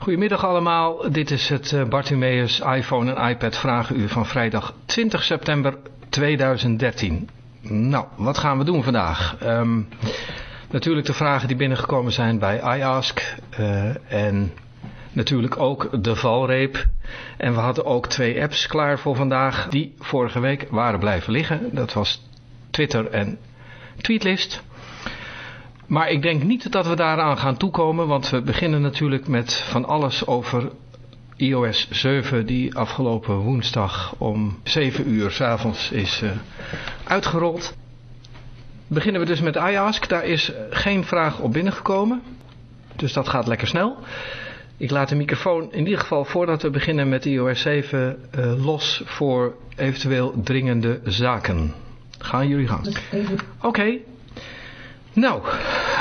Goedemiddag allemaal, dit is het uh, Bartimeus iPhone en iPad vragenuur van vrijdag 20 september 2013. Nou, wat gaan we doen vandaag? Um, natuurlijk de vragen die binnengekomen zijn bij iAsk uh, en natuurlijk ook de valreep. En we hadden ook twee apps klaar voor vandaag die vorige week waren blijven liggen. Dat was Twitter en Tweetlist. Maar ik denk niet dat we daaraan gaan toekomen, want we beginnen natuurlijk met van alles over iOS 7 die afgelopen woensdag om 7 uur s avonds is uh, uitgerold. Beginnen we dus met iAsk. Daar is geen vraag op binnengekomen. Dus dat gaat lekker snel. Ik laat de microfoon in ieder geval voordat we beginnen met iOS 7 uh, los voor eventueel dringende zaken. Gaan jullie gang. Oké. Okay. Nou,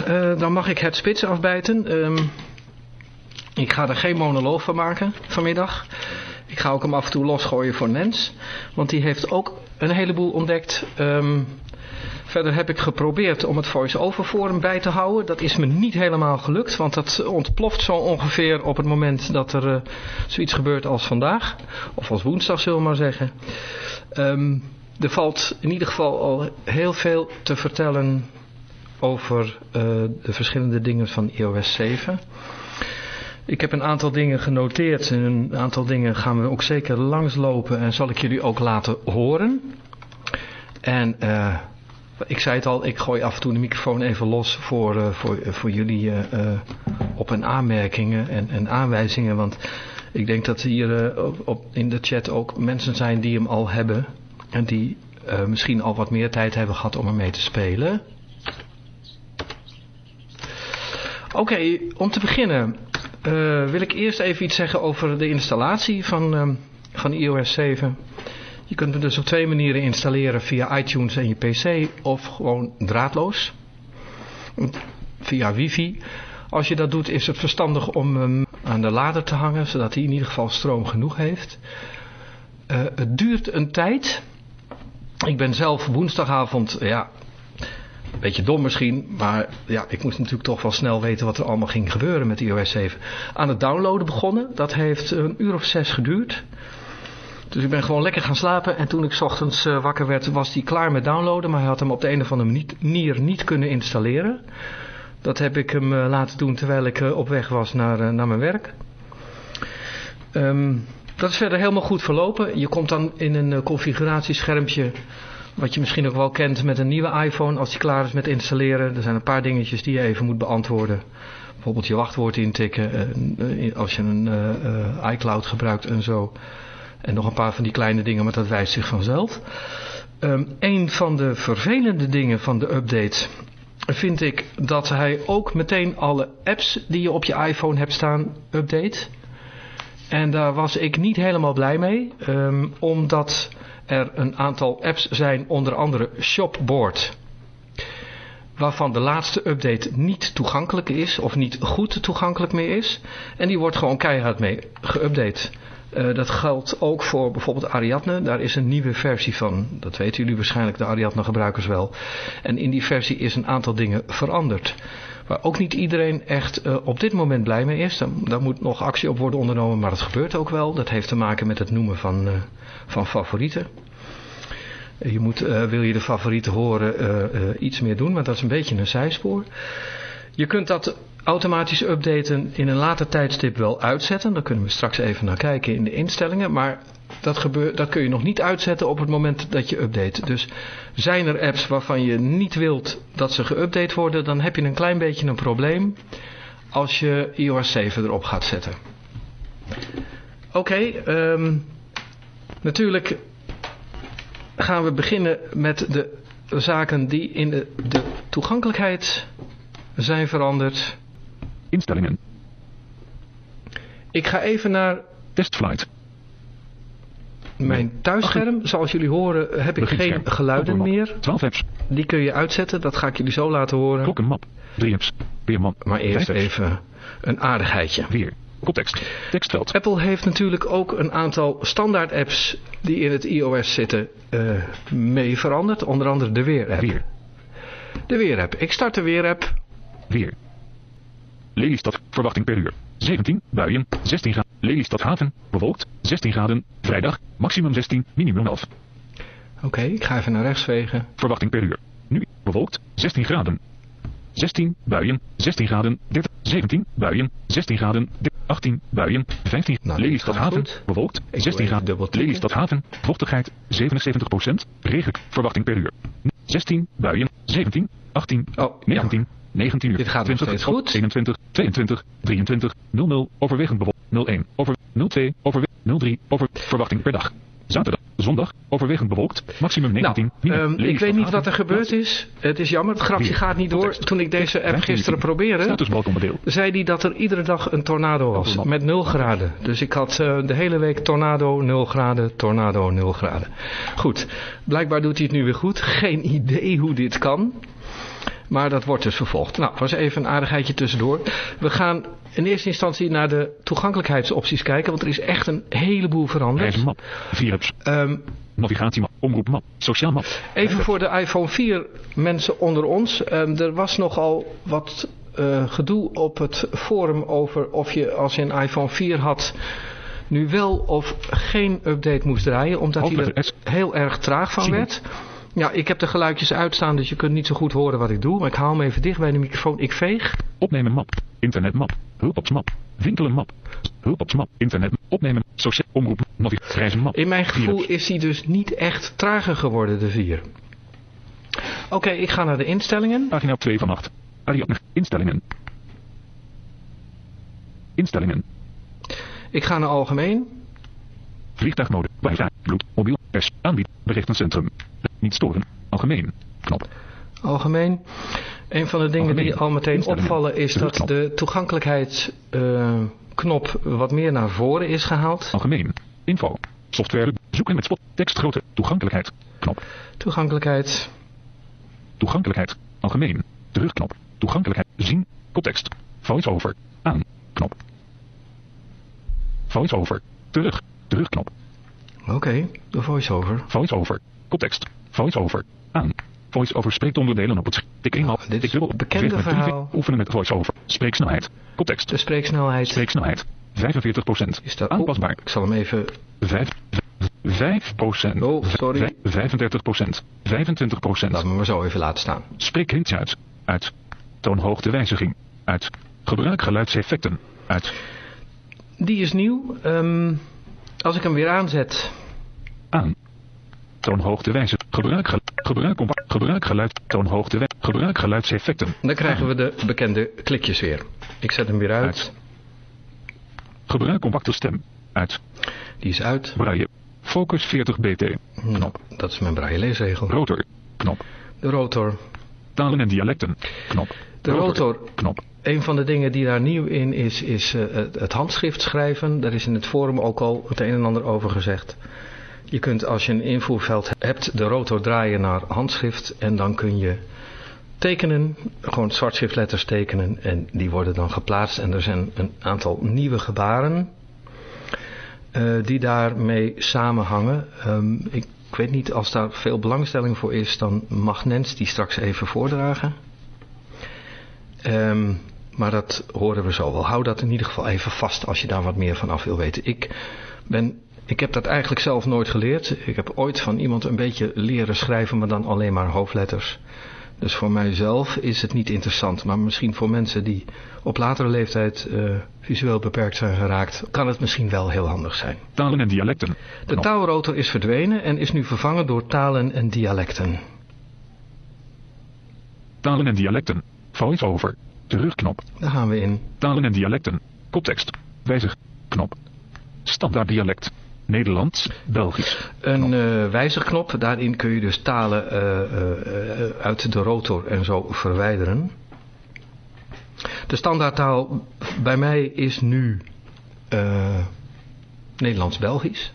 uh, dan mag ik het spits afbijten. Um, ik ga er geen monoloog van maken vanmiddag. Ik ga ook hem af en toe losgooien voor Nens. Want die heeft ook een heleboel ontdekt. Um, verder heb ik geprobeerd om het voice-over forum bij te houden. Dat is me niet helemaal gelukt. Want dat ontploft zo ongeveer op het moment dat er uh, zoiets gebeurt als vandaag. Of als woensdag zullen we maar zeggen. Um, er valt in ieder geval al heel veel te vertellen over uh, de verschillende dingen van iOS 7. Ik heb een aantal dingen genoteerd en een aantal dingen gaan we ook zeker langslopen en zal ik jullie ook laten horen. En uh, ik zei het al, ik gooi af en toe de microfoon even los voor, uh, voor, voor jullie op- en aanmerkingen en, en aanwijzingen. Want ik denk dat hier op, op, in de chat ook mensen zijn die hem al hebben en die misschien al wat meer tijd hebben gehad om ermee te spelen. Oké, om te beginnen uh, wil ik eerst even iets zeggen over de installatie van, uh, van iOS 7. Je kunt hem dus op twee manieren installeren via iTunes en je PC of gewoon draadloos. Via wifi. Als je dat doet is het verstandig om hem aan de lader te hangen, zodat hij in ieder geval stroom genoeg heeft. Uh, het duurt een tijd. Ik ben zelf woensdagavond, ja, beetje dom misschien, maar ja, ik moest natuurlijk toch wel snel weten wat er allemaal ging gebeuren met iOS 7. Aan het downloaden begonnen, dat heeft een uur of zes geduurd. Dus ik ben gewoon lekker gaan slapen en toen ik ochtends uh, wakker werd was hij klaar met downloaden, maar hij had hem op de een of andere manier niet kunnen installeren. Dat heb ik hem uh, laten doen terwijl ik uh, op weg was naar, naar mijn werk. Um, dat is verder helemaal goed verlopen. Je komt dan in een configuratieschermpje wat je misschien ook wel kent met een nieuwe iPhone als die klaar is met installeren. Er zijn een paar dingetjes die je even moet beantwoorden. Bijvoorbeeld je wachtwoord intikken als je een uh, iCloud gebruikt en zo. En nog een paar van die kleine dingen, maar dat wijst zich vanzelf. Um, een van de vervelende dingen van de update vind ik dat hij ook meteen alle apps die je op je iPhone hebt staan update. En daar was ik niet helemaal blij mee, um, omdat er een aantal apps zijn, onder andere Shopboard. Waarvan de laatste update niet toegankelijk is, of niet goed toegankelijk meer is. En die wordt gewoon keihard mee geüpdate. Uh, dat geldt ook voor bijvoorbeeld Ariadne. Daar is een nieuwe versie van. Dat weten jullie waarschijnlijk, de Ariadne gebruikers wel. En in die versie is een aantal dingen veranderd. Waar ook niet iedereen echt uh, op dit moment blij mee is. Daar, moet nog actie op worden ondernomen, maar dat gebeurt ook wel. Dat heeft te maken met het noemen van, uh, van favorieten. Je moet, uh, wil je de favorieten horen, iets meer doen, maar dat is een beetje een zijspoor. Je kunt dat automatisch updaten in een later tijdstip wel uitzetten. Daar kunnen we straks even naar kijken in de instellingen. Maar dat, dat kun je nog niet uitzetten op het moment dat je update. Dus zijn er apps waarvan je niet wilt dat ze geüpdate worden, dan heb je een klein beetje een probleem als je iOS 7 erop gaat zetten. Oké, um, natuurlijk gaan we beginnen met de zaken die in de, de toegankelijkheid zijn veranderd. Instellingen. Ik ga even naar Testflight. Mijn thuisscherm, zoals jullie horen, heb ik geen geluiden meer. 12 apps. Die kun je uitzetten, dat ga ik jullie zo laten horen. Klokkenmap. 3 apps. Weerman. Maar eerst even een aardigheidje. Weer. Koptekst. Tekstveld. Apple heeft natuurlijk ook een aantal standaard apps die in het iOS zitten eh, mee veranderd. Onder andere de Weer-app. Weer. De Weer-app. Ik start de Weer-app. Weer. Lelystad. Verwachting per uur. 17. Buien. 16 graden. Lelystad Haven. Bewolkt. 16 graden. Vrijdag. Maximum 16. Minimum 11. Oké, ik ga even naar rechts vegen. Verwachting per uur. Nu. Bewolkt. 16 graden. 16. Buien. 16 graden. 30. 17. Buien. 16 graden. 18. Buien. 15. Nou, Lelystad Haven. Bewolkt. doe 16 even graden. dubbeltikken. Lelystad Haven. Vochtigheid. 77%. Regen. Verwachting per uur. 16. Buien. 17. 18. Oh, 19. 19 uur. Dit gaat nog 20, steeds goed. 21, 22, 23, 00, overwegend bewolkt, 01, over, 02, over, 03, over, verwachting per dag. Zaterdag, zondag, overwegend bewolkt, maximum 19, Nou, ehm, ik weet niet wat er gebeurd is. Het is jammer, het grapje gaat niet door. Toen ik deze app 15 gisteren probeerde, Statusbalkonderdeel. zei hij dat er iedere dag een tornado was. Met 0 graden. Dus ik had eh, de hele week tornado 0 graden, tornado 0 graden. Goed, blijkbaar doet hij het nu weer goed. Geen idee hoe dit kan. Maar dat wordt dus vervolgd. Nou, was even een aardigheidje tussendoor. We gaan in eerste instantie naar de toegankelijkheidsopties kijken. Want er is echt een heleboel veranderd. Reizenmap, 4 apps, Ehm, navigatiemap, omroepmap, sociaal map. Even voor de iPhone 4 mensen onder ons. Ehm, er was nogal wat eh, gedoe op het forum over of je als je een iPhone 4 had nu wel of geen update moest draaien. Omdat hij er heel erg traag van werd. Ja, ik heb de geluidjes uitstaan, dus je kunt niet zo goed horen wat ik doe. Maar ik haal hem even dicht bij de microfoon. Ik veeg. Opnemen map, internetmap, hulpopsmap, winkelen map, hulpopsmap, internet, opnemen, sociaal, omroep, navigatie, reizenmap. In mijn Vier gevoel apps. is hij dus niet echt trager geworden, de 4. Oké, ik ga naar de instellingen. Pagina 2 van 8. Ariadne, instellingen. Instellingen. Ik ga naar algemeen. Vliegtuigmode. Wifi. Bloed. Mobiel. Pers. Aanbied. Berichtencentrum. Niet storen. Algemeen. Knop. Algemeen. Een van de dingen die al meteen opvallen is dat de toegankelijkheidsknop wat meer naar voren is gehaald. Algemeen. Info. Software. Zoeken met spot. Tekstgrootte. Toegankelijkheid. Knop. Toegankelijkheid. Toegankelijkheid. Algemeen. Terugknop. Toegankelijkheid. Zien. Koptekst. Voice-over. Aan. Knop. Voice-over. Terug. Terugknop. Oké, de voice-over. Voice-over. Koptekst. Voice-over. Aan. Voice-over spreekt onderdelen op het scherm. Tik eenmaal. Nou, dit is dubbel. bekende met drie verhaal. Oefenen met voice-over. Spreeksnelheid. Koptekst. De spreeksnelheid. Spreeksnelheid. 45%. Is dat Aanpasbaar. Ik zal hem even... 5, 5 procent. Oh, sorry. 35 procent. 25 procent. Laat me maar zo even laten staan. Spreek hints uit. Uit. Toonhoogtewijziging. Uit. Gebruik geluidseffecten. Uit. Die is nieuw. Ehm, als ik hem weer aanzet. Aan. Toonhoogtewijziging. Gebruik, gel- gebruik, compa- gebruik geluid. Toonhoogte. Gebruik geluidseffecten. Dan krijgen we de bekende klikjes weer. Ik zet hem weer uit. Uit. Gebruik compacte stem. Uit. Die is uit. Braille. Focus 40 bt. Nou, dat is mijn braille leesregel. Rotor. Knop. De rotor. Talen en dialecten. Knop. De rotor. Knop. Een van de dingen die daar nieuw in is, is eh, het, handschrift schrijven. Daar is in het forum ook al het een en ander over gezegd. Je kunt als je een invoerveld hebt de rotor draaien naar handschrift. En dan kun je tekenen, gewoon zwartschriftletters tekenen. En die worden dan geplaatst. En er zijn een aantal nieuwe gebaren eh, die daarmee samenhangen. Ehm, ik weet niet, als daar veel belangstelling voor is, dan mag Nens die straks even voordragen. Ehm, maar dat horen we zo wel. Hou dat in ieder geval even vast als je daar wat meer van af wil weten. Ik, ben, ik heb dat eigenlijk zelf nooit geleerd. Ik heb ooit van iemand een beetje leren schrijven, maar dan alleen maar hoofdletters. Dus voor mijzelf is het niet interessant. Maar misschien voor mensen die op latere leeftijd eh, visueel beperkt zijn geraakt, kan het misschien wel heel handig zijn. Talen en dialecten. De taalrotor is verdwenen en is nu vervangen door talen en dialecten. Talen en dialecten. Voice-over. Terugknop. Daar gaan we in. Talen en dialecten. Koptekst. Wijzig. Knop. Standaard dialect. Nederlands. Belgisch. Een eh, wijzigknop, daarin kun je dus talen eh, eh, uit de rotor en zo verwijderen. De standaardtaal bij mij is nu Nederlands-Belgisch.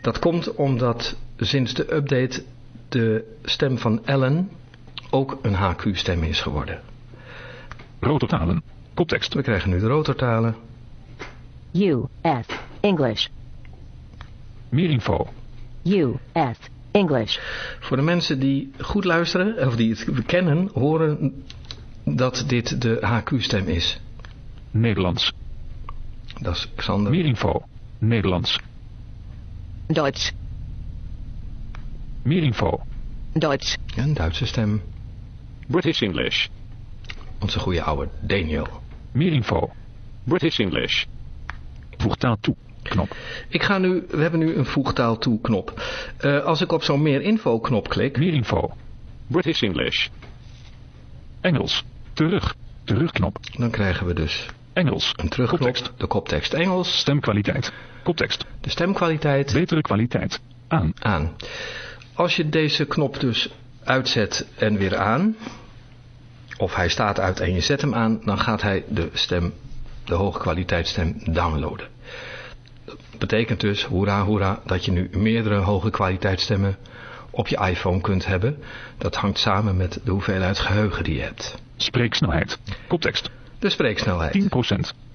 Dat komt omdat sinds de update de stem van Ellen ook een HQ-stem is geworden. Rotortalen. Koptekst. We krijgen nu de rotortalen. U, F, English. Meer info. U, F, English. Voor de mensen die goed luisteren, of die het kennen, horen dat dit de HQ-stem is. Nederlands. Dat is Xander. Meer info. Nederlands. Deutsch, Meer info. Deutsch. Een Duitse stem. British English. Onze goede oude Daniel. Meer info. British English. Voeg taal toe. Knop. Ik ga nu, we hebben nu een voegtaal toe knop. Eh, als ik op zo'n meer info knop klik, Meer info. British English. Engels. Terug. Terugknop. dan krijgen we dus Engels. een terugknop, Koptekst. de koptekst Engels, Stemkwaliteit. Koptekst. de stemkwaliteit Betere kwaliteit. Aan. aan. Als je deze knop dus uitzet en weer aan, of hij staat uit en je zet hem aan, dan gaat hij de stem, de hoge kwaliteitsstem downloaden. Dat betekent dus, hoera hoera, dat je nu meerdere hoge kwaliteitsstemmen op je iPhone kunt hebben. Dat hangt samen met de hoeveelheid geheugen die je hebt. Spreeksnelheid. Koptekst. De spreeksnelheid. 10%.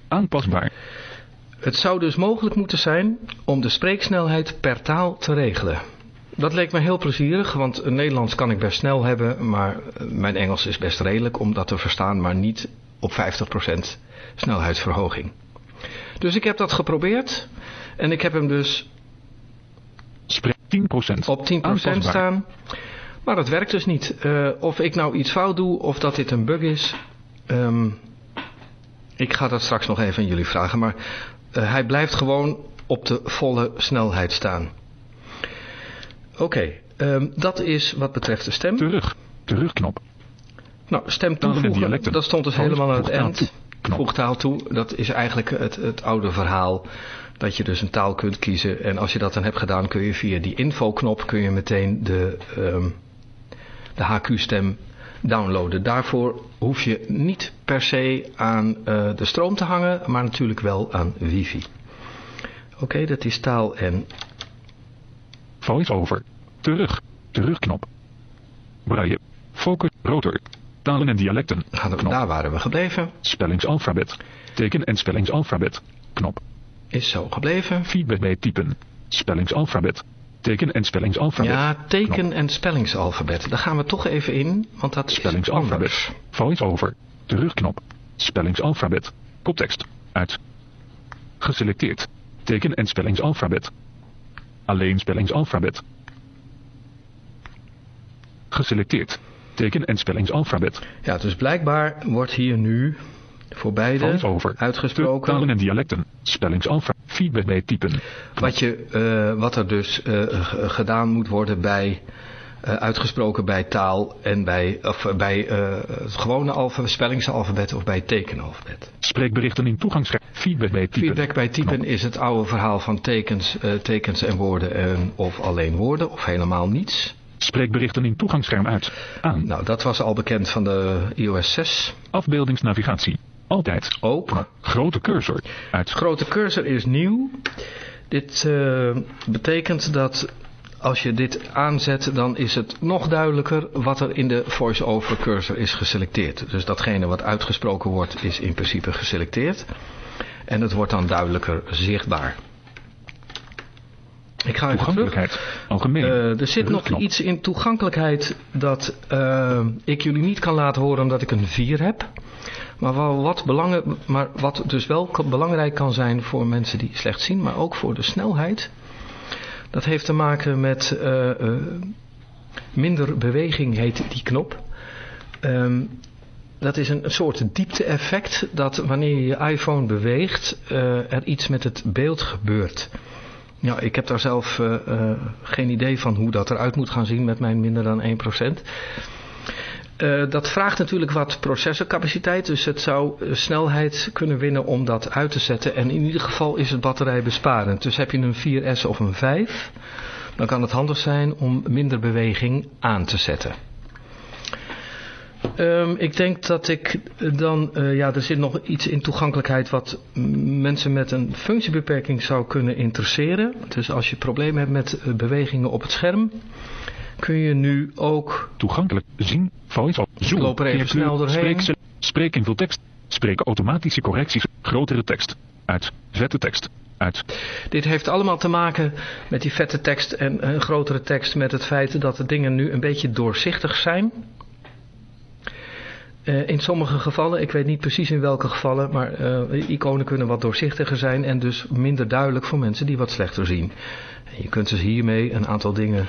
Aanpasbaar. Het zou dus mogelijk moeten zijn om de spreeksnelheid per taal te regelen. Dat leek me heel plezierig, want Nederlands kan ik best snel hebben, maar eh, mijn Engels is best redelijk om dat te verstaan, maar niet op 50% snelheidsverhoging. Dus ik heb dat geprobeerd en ik heb hem dus Spreek 10%. op 10% Aanpasbaar. staan. Maar dat werkt dus niet. Eh, of ik nou iets fout doe of dat dit een bug is. ehm, ik ga dat straks nog even aan jullie vragen. Maar eh, hij blijft gewoon op de volle snelheid staan. Oké, ehm, dat is wat betreft de stem. Terug. Terugknop. Nou, stem toevoegen, dat stond dus helemaal aan het eind. Voegtaal toe, dat is eigenlijk het, het oude verhaal. Dat je dus een taal kunt kiezen. En als je dat dan hebt gedaan, kun je via die infoknop kun je meteen de, ehm, de HQ-stem downloaden. Daarvoor hoef je niet per se aan eh, de stroom te hangen, maar natuurlijk wel aan wifi. Oké, dat is taal en Voice-over. Terug. Terugknop. Braille. Focus. Rotor. Talen en dialecten. gaan we- Knop. daar waren we gebleven. Spellingsalfabet. Teken- en spellingsalfabet. Knop. Is zo gebleven. Feedback bij typen. Spellingsalfabet. Teken- en spellingsalfabet. Ja, teken- en spellingsalfabet. Daar gaan we toch even in, want dat. Spellingsalfabet. Voice-over. Terugknop. Spellingsalfabet. Koptekst. Uit. Geselecteerd. Teken- en spellingsalfabet. Alleen spellingsalfabet. Geselecteerd. Teken- en spellingsalfabet. Ja, dus blijkbaar wordt hier nu voor beide Voice-over. uitgesproken Talen en dialecten. Spellingsalfabet. Feedback bij typen. wat, je, eh, wat er dus eh, gedaan moet worden bij eh, uitgesproken bij taal en bij, of eh, bij eh, het gewone alfa, spellingsalfabet of bij het tekenalfabet. Spreekberichten in toegangsscherm. Feedback bij typen. Feedback bij typen is het oude verhaal van tekens, tekens en woorden en, of alleen woorden of helemaal niets. Spreekberichten in toegangsscherm uit. Aan. Nou, dat was al bekend van de iOS 6. Afbeeldingsnavigatie. Altijd. Ook. Grote cursor. Uit. Grote cursor is nieuw. Dit betekent dat als je dit aanzet, dan is het nog duidelijker wat er in de voice-over cursor is geselecteerd. Dus datgene wat uitgesproken wordt, is in principe geselecteerd. En het wordt dan duidelijker zichtbaar. Ik ga even. Toegankelijkheid. Algemeen. Eh, er zit nog iets in toegankelijkheid dat eh, ik jullie niet kan laten horen omdat ik een 4 heb. Maar, wat belangen, maar wat dus wel belangrijk kan zijn voor mensen die slecht zien, maar ook voor de snelheid. Dat heeft te maken met eh, eh, minder beweging heet die knop. Ehm, dat is een soort diepte-effect dat wanneer je je iPhone beweegt eh, er iets met het beeld gebeurt. Ja, ik heb daar zelf geen idee van hoe dat eruit moet gaan zien met mijn minder dan 1%. Eh, dat vraagt natuurlijk wat processorcapaciteit, dus het zou eh, snelheid kunnen winnen om dat uit te zetten. En in ieder geval is het batterijbesparend. Dus heb je een 4S of een 5, dan kan het handig zijn om minder beweging aan te zetten. Ehm, ik denk dat ik dan, eh, ja, er zit nog iets in toegankelijkheid wat mensen met een functiebeperking zou kunnen interesseren. Dus als je problemen hebt met bewegingen op het scherm, kun je nu ook... Toegankelijk zien. Voice op. Zoom. loop er even snel doorheen. Spreek, spreek in veel tekst. Spreken automatische correcties. Grotere tekst. Uit. Vette tekst. Uit. Dit heeft allemaal te maken met die vette tekst en een grotere tekst met het feit dat de dingen nu een beetje doorzichtig zijn. Eh, in sommige gevallen, ik weet niet precies in welke gevallen, maar eh, iconen kunnen wat doorzichtiger zijn en dus minder duidelijk voor mensen die wat slechter zien. En je kunt dus hiermee een aantal dingen,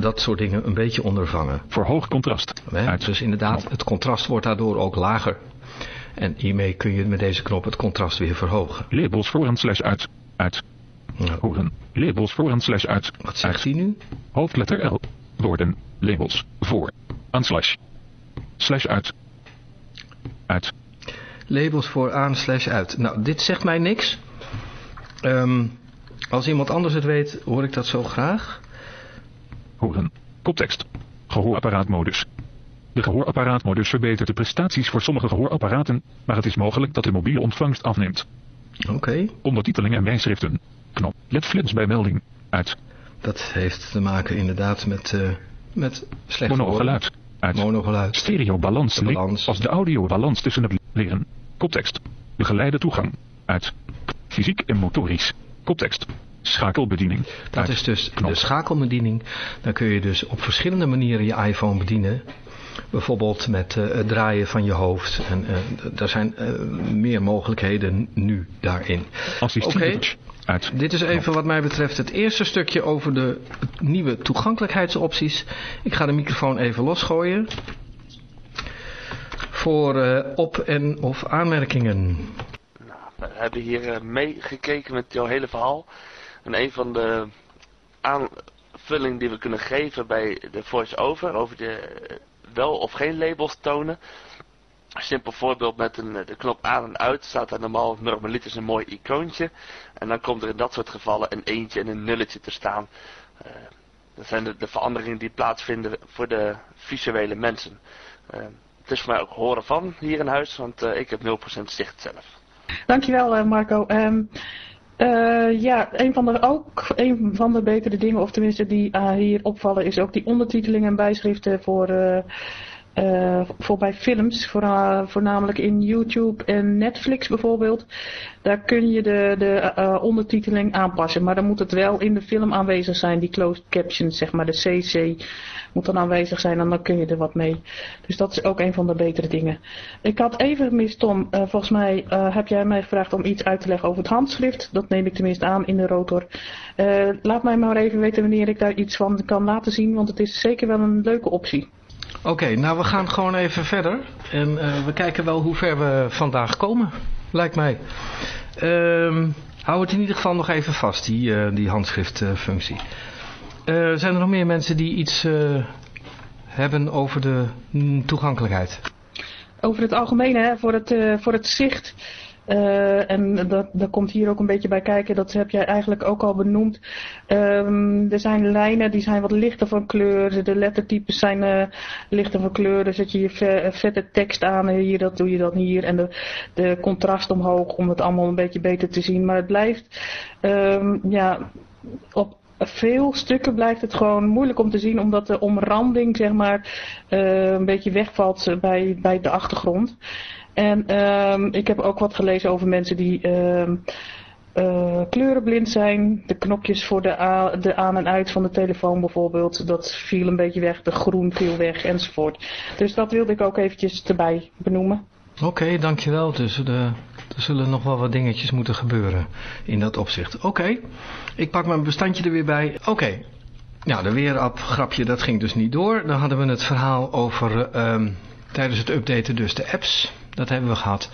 dat soort dingen, een beetje ondervangen. Voor hoog contrast. Dus inderdaad, het contrast wordt daardoor ook lager. En hiermee kun je met deze knop het contrast weer verhogen. Labels vooraan slash uit. Uit. Horen. Labels vooraan slash uit. wat zegt hij nu? Hoofdletter L. Woorden. Labels. Voor. Aan slash. Slash uit. Uit. Labels voor aan slash uit. Nou, dit zegt mij niks. Ehm, als iemand anders het weet, hoor ik dat zo graag. Horen. Koptekst. Gehoorapparaatmodus. De gehoorapparaatmodus verbetert de prestaties voor sommige gehoorapparaten, maar het is mogelijk dat de mobiele ontvangst afneemt. Oké, Ondertiteling en wijschriften. Knop. Let bij melding. Uit. dat heeft te maken inderdaad met, eh met slecht. Monogeluid. Uit. Monogeluid. Stereobalans. De balans. Als de audiobalans tussen het leren. Koptekst. Begeleide toegang. Uit. Fysiek en motorisch. Koptekst. Schakelbediening. Dat is dus Knop. de schakelbediening. Dan kun je dus op verschillende manieren je iPhone bedienen. Bijvoorbeeld met eh, het draaien van je hoofd. En eh, d- er zijn eh, meer mogelijkheden nu daarin. Assistief Oké. Uit. Dit is even wat mij betreft het eerste stukje over de nieuwe toegankelijkheidsopties. Ik ga de microfoon even losgooien. Voor eh, op- en of aanmerkingen. Nou, we hebben hier eh, meegekeken met jouw hele verhaal. En een van de aanvullingen die we kunnen geven bij de voice-over, over de eh, wel of geen labels tonen. Een simpel voorbeeld met een, eh, de knop aan en uit staat er normaal normaliter een mooi icoontje. En dan komt er in dat soort gevallen een eentje en een nulletje te staan. Eh, dat zijn de, de veranderingen die plaatsvinden voor de visuele mensen. Het is voor mij ook horen van hier in huis, want ik heb 0% zicht zelf. Dankjewel Marco. Ehm, eh, ja, een van, de, ook een van de betere dingen, of tenminste die eh, hier opvallen, is ook die ondertiteling en bijschriften voor, eh, voor bij films. Voor, voornamelijk in YouTube en Netflix bijvoorbeeld. Daar kun je de, de eh, ondertiteling aanpassen. Maar dan moet het wel in de film aanwezig zijn, die closed captions, zeg maar de CC moet dan aanwezig zijn en dan kun je er wat mee. Dus dat is ook een van de betere dingen. Ik had even gemist, Tom, eh, volgens mij heb jij mij gevraagd om iets uit te leggen over het handschrift. Dat neem ik tenminste aan in de rotor. Laat mij maar even weten wanneer ik daar iets van kan laten zien, want het is zeker wel een leuke optie. Oké, nou we gaan gewoon even verder. En eh, we kijken wel hoe ver we vandaag komen, lijkt mij. Ehm, hou het in ieder geval nog even vast, die, eh, die handschriftfunctie. Eh, zijn er nog meer mensen die iets hebben over de mm, toegankelijkheid? Over het algemeen, hè, voor, het, voor het zicht. Eh, en dat, dat komt hier ook een beetje bij kijken, dat heb jij eigenlijk ook al benoemd. Ehm, er zijn lijnen die zijn wat lichter van kleur, de lettertypes zijn eh, lichter van kleur. Dan zet je je ve- vette tekst aan, hier dat doe je dan hier. En de, de contrast omhoog om het allemaal een beetje beter te zien. Maar het blijft, ehm, ja, op veel stukken blijft het gewoon moeilijk om te zien, omdat de omranding, zeg maar, eh, een beetje wegvalt bij, bij de achtergrond. En ehm, ik heb ook wat gelezen over mensen die ehm, eh, kleurenblind zijn. De knopjes voor de, de aan en uit van de telefoon bijvoorbeeld, dat viel een beetje weg. De groen viel weg enzovoort. Dus dat wilde ik ook eventjes erbij benoemen. Oké, dankjewel. Dus de, er zullen nog wel wat dingetjes moeten gebeuren in dat opzicht. Oké, ik pak mijn bestandje er weer bij. Oké, nou de weerap grapje dat ging dus niet door. Dan hadden we het verhaal over ehm, tijdens het updaten dus de apps. Dat hebben we gehad.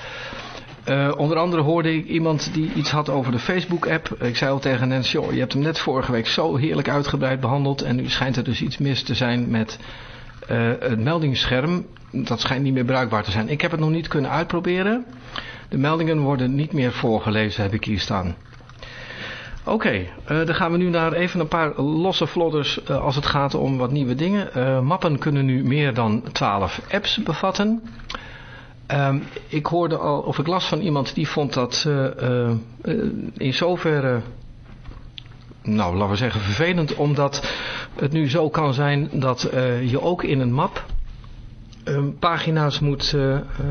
Eh, onder andere hoorde ik iemand die iets had over de Facebook app. Ik zei al tegen Nancy, joh, je hebt hem net vorige week zo heerlijk uitgebreid behandeld. En nu schijnt er dus iets mis te zijn met eh, het meldingsscherm. Dat schijnt niet meer bruikbaar te zijn. Ik heb het nog niet kunnen uitproberen. De meldingen worden niet meer voorgelezen, heb ik hier staan. Oké, eh, dan gaan we nu naar even een paar losse vlodders als het gaat om wat nieuwe dingen. Mappen kunnen nu meer dan 12 apps bevatten. Ehm, ik hoorde al, of ik las van iemand die vond dat eh, eh, in zoverre, nou laten we zeggen vervelend, omdat het nu zo kan zijn dat eh, je ook in een map eh, pagina's moet,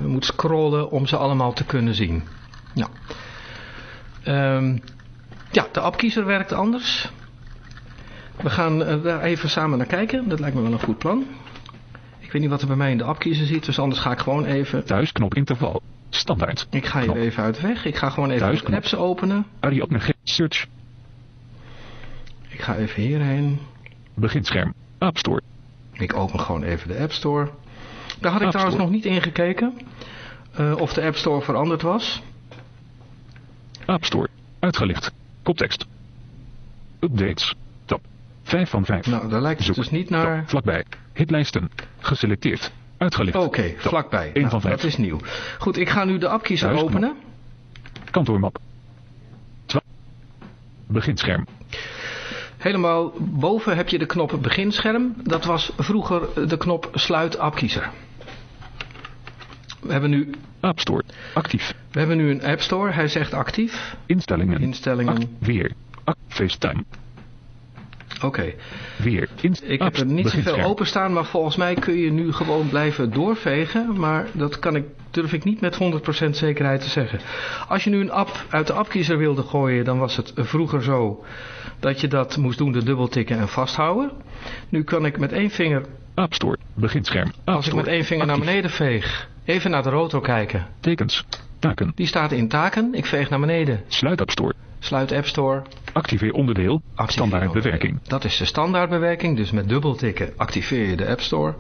moet scrollen om ze allemaal te kunnen zien. Nou. Ehm, ja, de appkiezer werkt anders. We gaan daar even samen naar kijken. Dat lijkt me wel een goed plan. Ik weet niet wat er bij mij in de appkiezer zit, dus anders ga ik gewoon even... Thuisknop interval. Standaard. Ik ga hier Knop. even uit weg. Ik ga gewoon even de Thuisknop. apps openen. Ariadne G. Search. Ik ga even hierheen. Beginscherm. App Store. Ik open gewoon even de App Store. Daar had ik trouwens nog niet in gekeken. eh, of de App Store veranderd was. App Store. Uitgelicht. Koptekst. Updates. Tab. 5 van 5. Nou, daar lijkt het Zoek. dus niet naar... Tab. Vlakbij. Hitlijsten. Geselecteerd. Uitgelicht. Oké, vlakbij. Nou, van dat is nieuw. Goed, ik ga nu de appkiezer openen. Kantoormap. 12. Beginscherm. Helemaal boven heb je de knop beginscherm. Dat was vroeger de knop sluit appkiezer. We hebben nu, App Store. Actief. we hebben nu een App Store. Hij zegt actief. Instellingen. Instellingen. Act- weer. Act- FaceTime. Oké. Weer. Inst Ik heb er niet zoveel openstaan, maar volgens mij kun je nu gewoon blijven doorvegen. Maar dat kan ik, durf ik niet met 100% zekerheid te zeggen. Als je nu een app uit de appkiezer wilde gooien, dan was het vroeger zo dat je dat moest doen, de dubbeltikken en vasthouden. Nu kan ik met één vinger, App Store. Beginscherm. App als ik met één vinger naar beneden veeg, even naar de rotor kijken. Tekens. Taken. Die staat in taken, ik veeg naar beneden. Sluit App Store. Sluit App Store. Activeer onderdeel. activeer Standaard onderdeel. bewerking. Dat is de standaardbewerking, dus met dubbeltikken activeer je de App Store.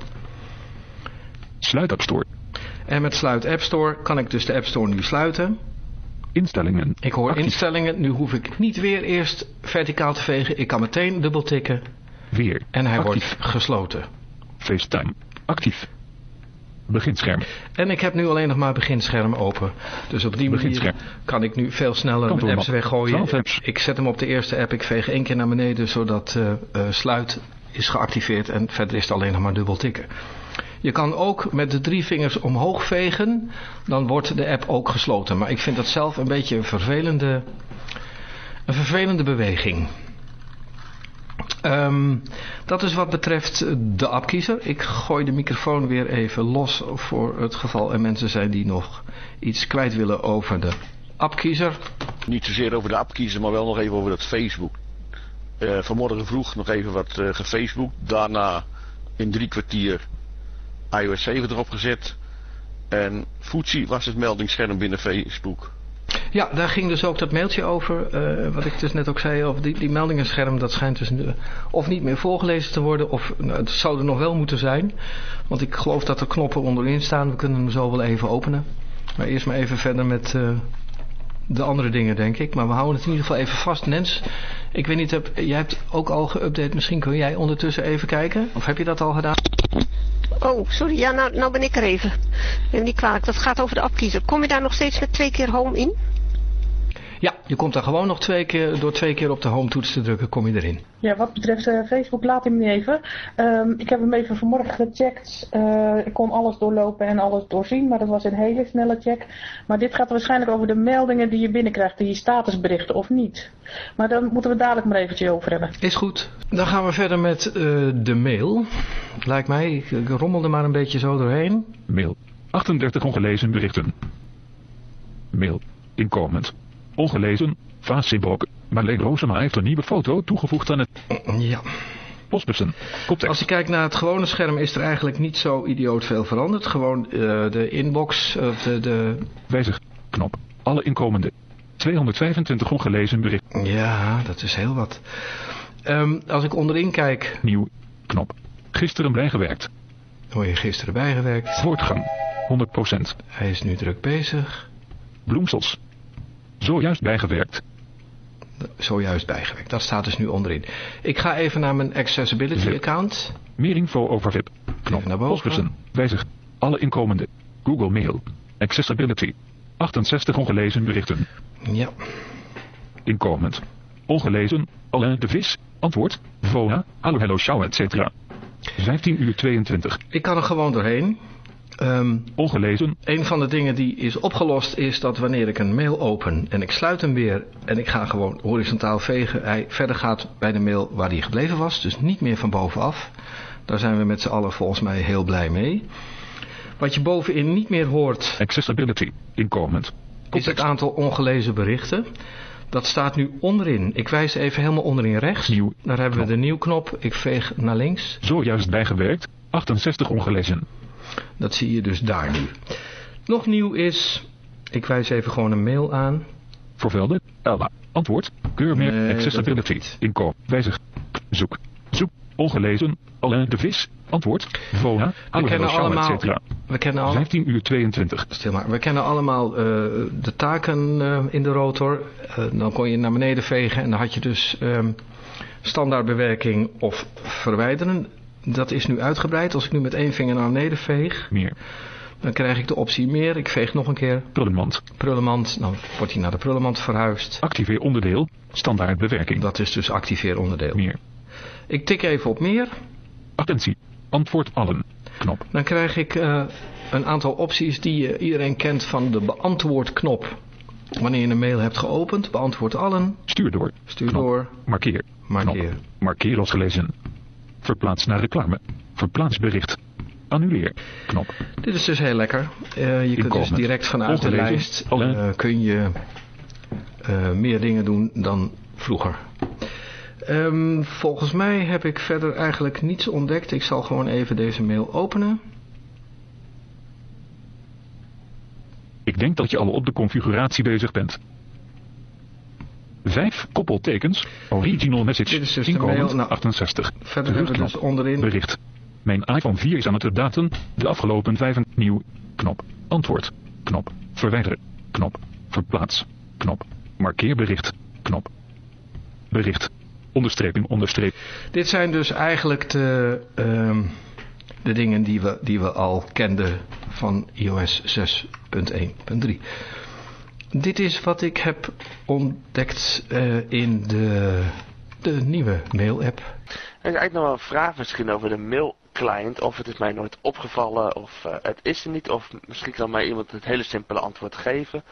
Sluit App Store. En met sluit App Store kan ik dus de App Store nu sluiten. Instellingen. Ik hoor Actief. instellingen, nu hoef ik niet weer eerst verticaal te vegen. Ik kan meteen dubbeltikken Weer. en hij Actief. wordt gesloten. FaceTime. Actief. Beginscherm. En ik heb nu alleen nog maar beginscherm open. Dus op die manier Beginscherm. kan ik nu veel sneller Kantoormap. apps weggooien. 12 apps. Ik zet hem op de eerste app, ik veeg één keer naar beneden zodat eh, sluit is geactiveerd en verder is het alleen nog maar dubbel tikken. Je kan ook met de drie vingers omhoog vegen, dan wordt de app ook gesloten. Maar ik vind dat zelf een beetje een vervelende, een vervelende beweging. Ehm, dat is wat betreft de appkiezer. Ik gooi de microfoon weer even los voor het geval er mensen zijn die nog iets kwijt willen over de appkiezer. Niet zozeer over de app kiezen, maar wel nog even over dat Facebook. Eh, vanmorgen vroeg nog even wat eh gefacebook. Daarna in drie kwartier iOS 7 erop gezet. En Footsie was het meldingsscherm binnen Facebook. Ja, daar ging dus ook dat mailtje over, eh, wat ik dus net ook zei, over die, die meldingenscherm, dat schijnt dus nu, of niet meer voorgelezen te worden, of nou, het zou er nog wel moeten zijn. Want ik geloof dat er knoppen onderin staan, we kunnen hem zo wel even openen. Maar eerst maar even verder met eh, de andere dingen, denk ik. Maar we houden het in ieder geval even vast. Nens, ik weet niet, heb, jij hebt ook al geüpdate, misschien kun jij ondertussen even kijken? Of heb je dat al gedaan? Oh, sorry. Ja, nou, nou ben ik er even. Neem niet kwalijk, dat gaat over de appkiezer. Kom je daar nog steeds met twee keer home in? Ja, je komt daar gewoon nog twee keer, door twee keer op de home toets te drukken, kom je erin. Ja, wat betreft eh, Facebook, laat hem even. Ehm, ik heb hem even vanmorgen gecheckt. Eh, ik kon alles doorlopen en alles doorzien, maar dat was een hele snelle check. Maar dit gaat waarschijnlijk over de meldingen die je binnenkrijgt, die statusberichten of niet. Maar daar moeten we dadelijk maar eventjes over hebben. Is goed. Dan gaan we verder met eh, de mail. Lijkt mij, ik, ik rommel er maar een beetje zo doorheen. Mail. 38 ongelezen berichten. Mail. Inkomend. Ongelezen. Facebook. Marleen Roosema heeft een nieuwe foto toegevoegd aan het Ja. postbussen. Koptekst. Als je kijkt naar het gewone scherm is er eigenlijk niet zo idioot veel veranderd. Gewoon eh, de inbox, of de, de... Wijzig. Knop. Alle inkomende. 225 ongelezen berichten. Ja, dat is heel wat. Ehm, als ik onderin kijk, Nieuw. Knop. Gisteren bijgewerkt. hoor je gisteren bijgewerkt. Voortgang. 100%. Hij is nu druk bezig. Bloemsels. Zojuist bijgewerkt. Zojuist bijgewerkt. Dat staat dus nu onderin. Ik ga even naar mijn accessibility account. Meer info over VIP. Knop. Even naar boven. Wijzig. Alle inkomende. Google Mail. Accessibility. 68 ongelezen berichten. Ja. Inkomend. Ongelezen. Alain de Vis. Antwoord. Voa. Hallo hello show etc. 15 uur 22. Ik kan er gewoon doorheen. Ehm, Ongelezen. een van de dingen die is opgelost is dat wanneer ik een mail open en ik sluit hem weer en ik ga gewoon horizontaal vegen, hij verder gaat bij de mail waar hij gebleven was, dus niet meer van bovenaf. Daar zijn we met z'n allen volgens mij heel blij mee. Wat je bovenin niet meer hoort Accessibility. Inkomend. is het aantal ongelezen berichten. Dat staat nu onderin. Ik wijs even helemaal onderin rechts. Nieuw. Daar hebben we Knop. de nieuwknop. Ik veeg naar links. Zojuist bijgewerkt. 68 ongelezen. Dat zie je dus daar nu. Nog nieuw is... Ik wijs even gewoon een mail aan. Vervelden. Ella. Antwoord. Keurmerk. Nee, Accessibility. Inkomen. Wijzig. Zoek. Zoek. Ongelezen. Alain de Vis. Antwoord. Voa. Hallo kennen allemaal-. We kennen, al, 15 uur 22. stil maar. We kennen allemaal eh, de taken eh, in de rotor. Eh, dan kon je naar beneden vegen en dan had je dus ehm, standaardbewerking of verwijderen. Dat is nu uitgebreid. Als ik nu met één vinger naar beneden veeg, Meer. dan krijg ik de optie meer. Ik veeg nog een keer. Prullenmand. Prullenmand, dan wordt hij naar de prullenmand verhuisd. Activeer onderdeel. Standaard bewerking. Dat is dus activeer onderdeel. Meer. Ik tik even op meer. Attentie. Antwoord allen. Knop. Dan krijg ik eh, een aantal opties die iedereen kent van de beantwoordknop. Wanneer je een mail hebt geopend, beantwoord allen, Stuur door. stuur Knop. door, Markeer. markeer. Knop. Markeer als gelezen. Verplaats naar reclame. Verplaats bericht. Annuleer. Knop. Dit is dus heel lekker. Eh, je kunt dus direct vanuit de lijst eh, kun je eh, meer dingen doen dan vroeger. Ehm, volgens mij heb ik verder eigenlijk niets ontdekt. Ik zal gewoon even deze mail openen. Ik denk dat je al op de configuratie bezig bent. 5 koppeltekens. Original message. Dit is dus de Inkomend mail. Nou, 68. Verder hebben we dus onderin Bericht. Mijn iPhone 4 is aan het updaten. De afgelopen 5 nieuw. Knop. Antwoord. Knop. Verwijderen. Knop. Verplaats. Knop. Markeer bericht. Knop. Bericht. Onderstreping onderstreep. Dit zijn dus eigenlijk de, ehm, de dingen die we, die we al kenden van iOS 6.1.3. Dit is wat ik heb ontdekt eh, in de, de nieuwe mail-app. Er is eigenlijk nog wel een vraag misschien over de mail client. Of het is mij nooit opgevallen of eh, het is er niet. Of misschien kan mij iemand het hele simpele antwoord geven.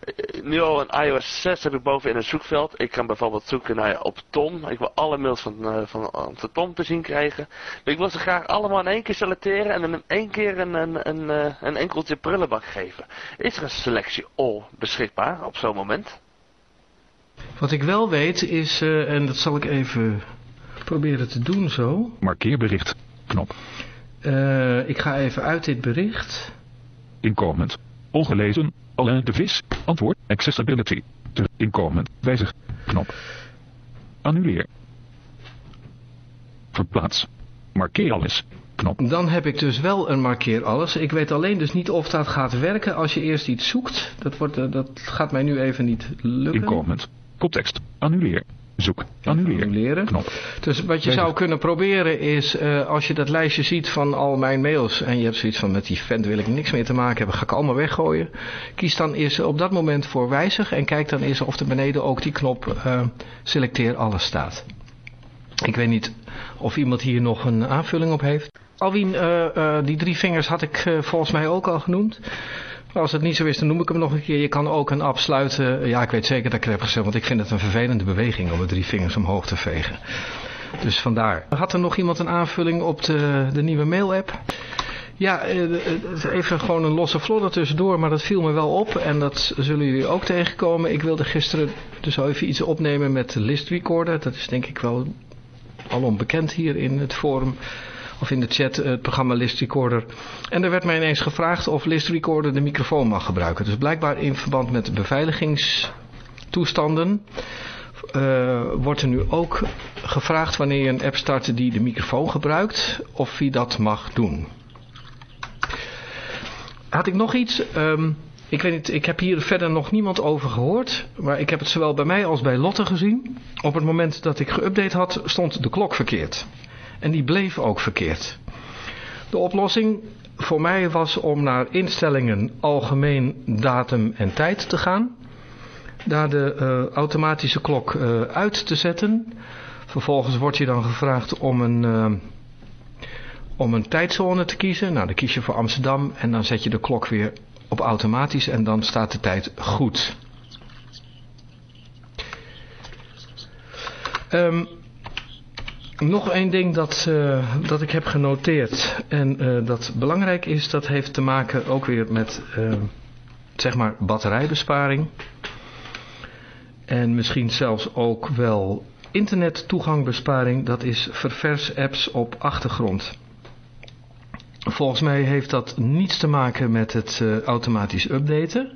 Eh, nu al in iOS 6 heb ik bovenin een zoekveld. Ik kan bijvoorbeeld zoeken naar op Tom. Ik wil alle mails van, eh, van onze Tom te zien krijgen. Maar ik wil ze graag allemaal in één keer selecteren en in één keer een, een, een, eh, een enkeltje prullenbak geven. Is er een selectie all beschikbaar op zo'n moment? Wat ik wel weet is, eh, en dat zal ik even proberen te doen zo. Markeer bericht. Knop. Eh, ik ga even uit dit bericht. Inkomend. Ongelezen. Alain de Vis. Antwoord. Accessibility. Ter- Inkomend. Wijzig. Knop. Annuleer. Verplaats. Markeer alles. Knop. Dan heb ik dus wel een markeer alles. Ik weet alleen dus niet of dat gaat werken als je eerst iets zoekt. Dat, wordt, eh, dat gaat mij nu even niet lukken. Inkomend. Koptekst. Annuleer. Zoek. Annuleren. Knop. Dus wat je zou kunnen proberen is, eh, als je dat lijstje ziet van al mijn mails en je hebt zoiets van met die vent wil ik niks meer te maken hebben, ga ik allemaal weggooien. Kies dan eens op dat moment voor wijzig en kijk dan eens of er beneden ook die knop eh, selecteer alles staat. Ik weet niet of iemand hier nog een aanvulling op heeft. Alwien, eh, die drie vingers had ik volgens mij ook al genoemd. Als het niet zo is, dan noem ik hem nog een keer. Je kan ook een app sluiten. Ja, ik weet zeker dat ik het heb gezegd, want ik vind het een vervelende beweging om met drie vingers omhoog te vegen. Dus vandaar. Had er nog iemand een aanvulling op de, de nieuwe mail-app? Ja, eh, eh, even gewoon een losse vlodder tussendoor, maar dat viel me wel op. En dat zullen jullie ook tegenkomen. Ik wilde gisteren dus even iets opnemen met de list recorder. Dat is denk ik wel alom bekend hier in het forum. Of in de chat, het programma List Recorder. En er werd mij ineens gevraagd of List Recorder de microfoon mag gebruiken. Dus blijkbaar in verband met de beveiligingstoestanden... eh, wordt er nu ook gevraagd wanneer je een app start die de microfoon gebruikt... of wie dat mag doen. Had ik nog iets? Ehm, ik weet niet, ik heb hier verder nog niemand over gehoord. Maar ik heb het zowel bij mij als bij Lotte gezien. Op het moment dat ik geüpdate had, stond de klok verkeerd. En die bleef ook verkeerd. De oplossing voor mij was om naar instellingen algemeen datum en tijd te gaan. daar de eh, automatische klok eh, uit te zetten. Vervolgens wordt je dan gevraagd om een, eh, om een tijdzone te kiezen. Nou, dan kies je voor Amsterdam en dan zet je de klok weer op automatisch en dan staat de tijd goed. Ehm, nog één ding dat, eh, dat ik heb genoteerd en eh, dat belangrijk is, dat heeft te maken ook weer met eh, zeg maar batterijbesparing. En misschien zelfs ook wel internettoegangbesparing, dat is ververs apps op achtergrond. Volgens mij heeft dat niets te maken met het automatisch updaten.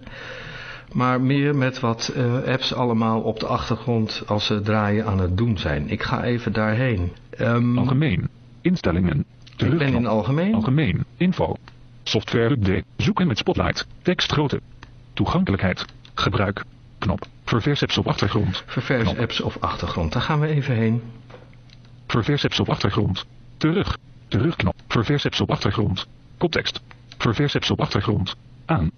Maar meer met wat eh, apps allemaal op de achtergrond als ze draaien aan het doen zijn. Ik ga even daarheen. Ehm, Algemeen. Instellingen. ik ben in algemeen. Algemeen. Info. Software update. Zoeken met Spotlight. Tekstgrootte. Toegankelijkheid. Gebruik. Knop. Ververs apps op achtergrond. Ververs Knop. apps op achtergrond. Daar gaan we even heen. Ververs apps op achtergrond. Terug. Terugknop. Ververs apps op achtergrond. Koptekst. Ververs apps op achtergrond. Aan.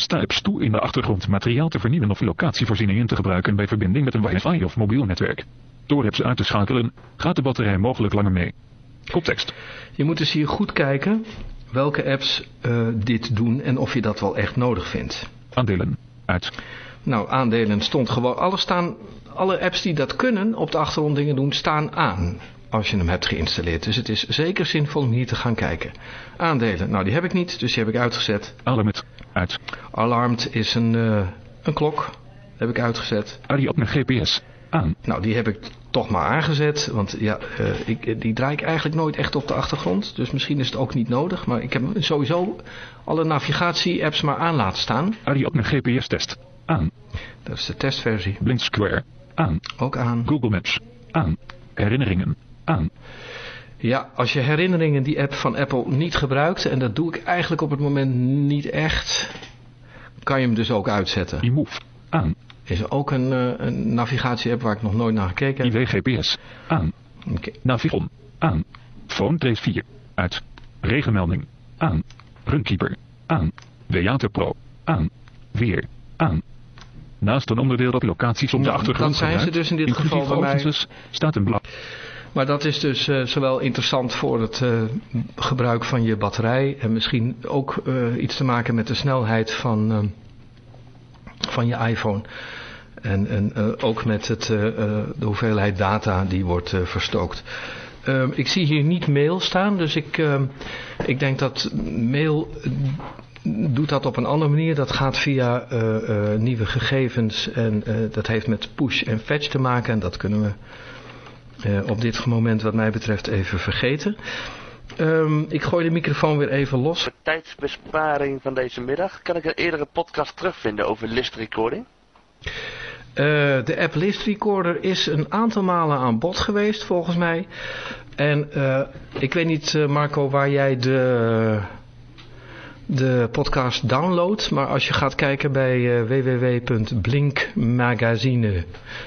Sta apps toe in de achtergrond materiaal te vernieuwen of locatievoorzieningen te gebruiken bij verbinding met een wifi of mobiel netwerk. Door apps uit te schakelen, gaat de batterij mogelijk langer mee. Koptekst. Je moet dus hier goed kijken welke apps eh, dit doen en of je dat wel echt nodig vindt. Aandelen. Uit. Nou, aandelen stond gewoon. Alle, staan, alle apps die dat kunnen op de achtergrond dingen doen, staan aan. Als je hem hebt geïnstalleerd. Dus het is zeker zinvol om hier te gaan kijken. Aandelen. Nou, die heb ik niet, dus die heb ik uitgezet. Alarmet. Uit. Alarmed is een, eh, een klok. Heb ik uitgezet. Ariop met GPS. Aan. Nou, die heb ik toch maar aangezet. Want ja, eh, ik, die draai ik eigenlijk nooit echt op de achtergrond. Dus misschien is het ook niet nodig. Maar ik heb sowieso alle navigatie-apps maar aan laten staan. Ariop met GPS test. Aan. Dat is de testversie. Blind Square. Aan. Ook aan. Google Maps. Aan. Herinneringen. Aan. Ja, als je herinneringen die app van Apple niet gebruikt, en dat doe ik eigenlijk op het moment niet echt, kan je hem dus ook uitzetten. iMove. Aan. Is er ook een, eh, een navigatie-app waar ik nog nooit naar gekeken heb. IWGPS. Aan. Navigon. Aan. Phone Trace 4. Uit. Regenmelding. Aan. Runkeeper. Aan. Weater Pro. Aan. Weer. Aan. Naast een onderdeel dat locaties op de achtergrond dat zijn ze dus in dit geval bij mij. Staat een blad. Maar dat is dus eh, zowel interessant voor het eh, gebruik van je batterij en misschien ook eh, iets te maken met de snelheid van, van je iPhone. En, en ook met het, de hoeveelheid data die wordt verstookt. Ehm, ik zie hier niet mail staan, dus ik, ehm, ik denk dat mail doet dat op een andere manier. Dat gaat via nieuwe gegevens en dat heeft met push en fetch te maken. En dat kunnen we op dit moment wat mij betreft even vergeten. Ehm, ik gooi de microfoon weer even los. De tijdsbesparing van deze middag. Kan ik een eerdere podcast terugvinden over list recording? Eh, de app List Recorder is een aantal malen aan bod geweest volgens mij. En eh, ik weet niet eh, Marco waar jij de, de podcast downloadt. Maar als je gaat kijken bij eh, www.blinkmagazine,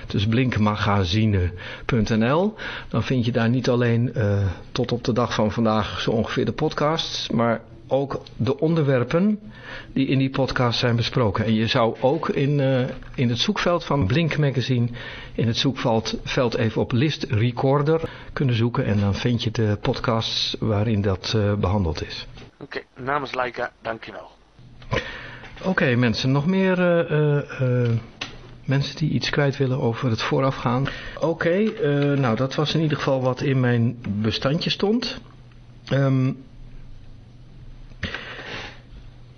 dus blinkmagazine.nl. Dan vind je daar niet alleen eh, tot op de dag van vandaag zo ongeveer de podcasts. Maar ook de onderwerpen die in die podcast zijn besproken. En je zou ook in, eh, in het zoekveld van Blink Magazine, in het zoekveld veld even op List Recorder kunnen zoeken. En dan vind je de podcasts waarin dat eh, behandeld is. Oké, namens Leica, dankjewel. Oké mensen, nog meer eh, eh, eh, mensen die iets kwijt willen over het voorafgaan? Oké, eh, nou dat was in ieder geval wat in mijn bestandje stond. Ehm,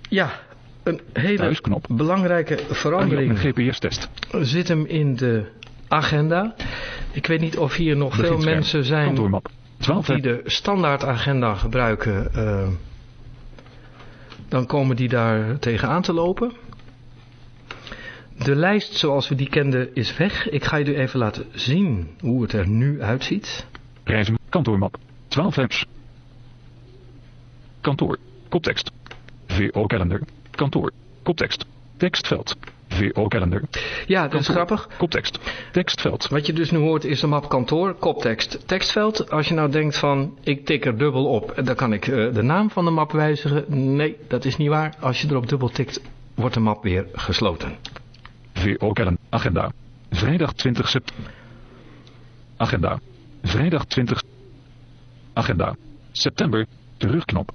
ja, een hele Thuisknop. belangrijke verandering GPS test. zit hem in de agenda. Ik weet niet of hier nog veel mensen zijn Kantoormap. 12 die de standaard agenda gebruiken, dan komen die daar tegenaan te lopen. De lijst zoals we die kenden is weg. Ik ga je nu even laten zien hoe het er nu uitziet. Reizen. Kantoormap. 12 apps. Kantoor. Koptekst. VO kalender. Kantoor. Koptekst. Tekstveld. VO kalender. Ja, dat is grappig. Koptekst. Tekstveld. Wat je dus nu hoort is de map kantoor, koptekst, tekstveld. Als je nou denkt van, ik tik er dubbel op en dan kan ik eh, de naam van de map wijzigen. Nee, dat is niet waar. Als je erop dubbel tikt, wordt de map weer gesloten. VO-kern. Agenda. Vrijdag 20 september. Agenda. Vrijdag 20. Agenda. September. Terugknop.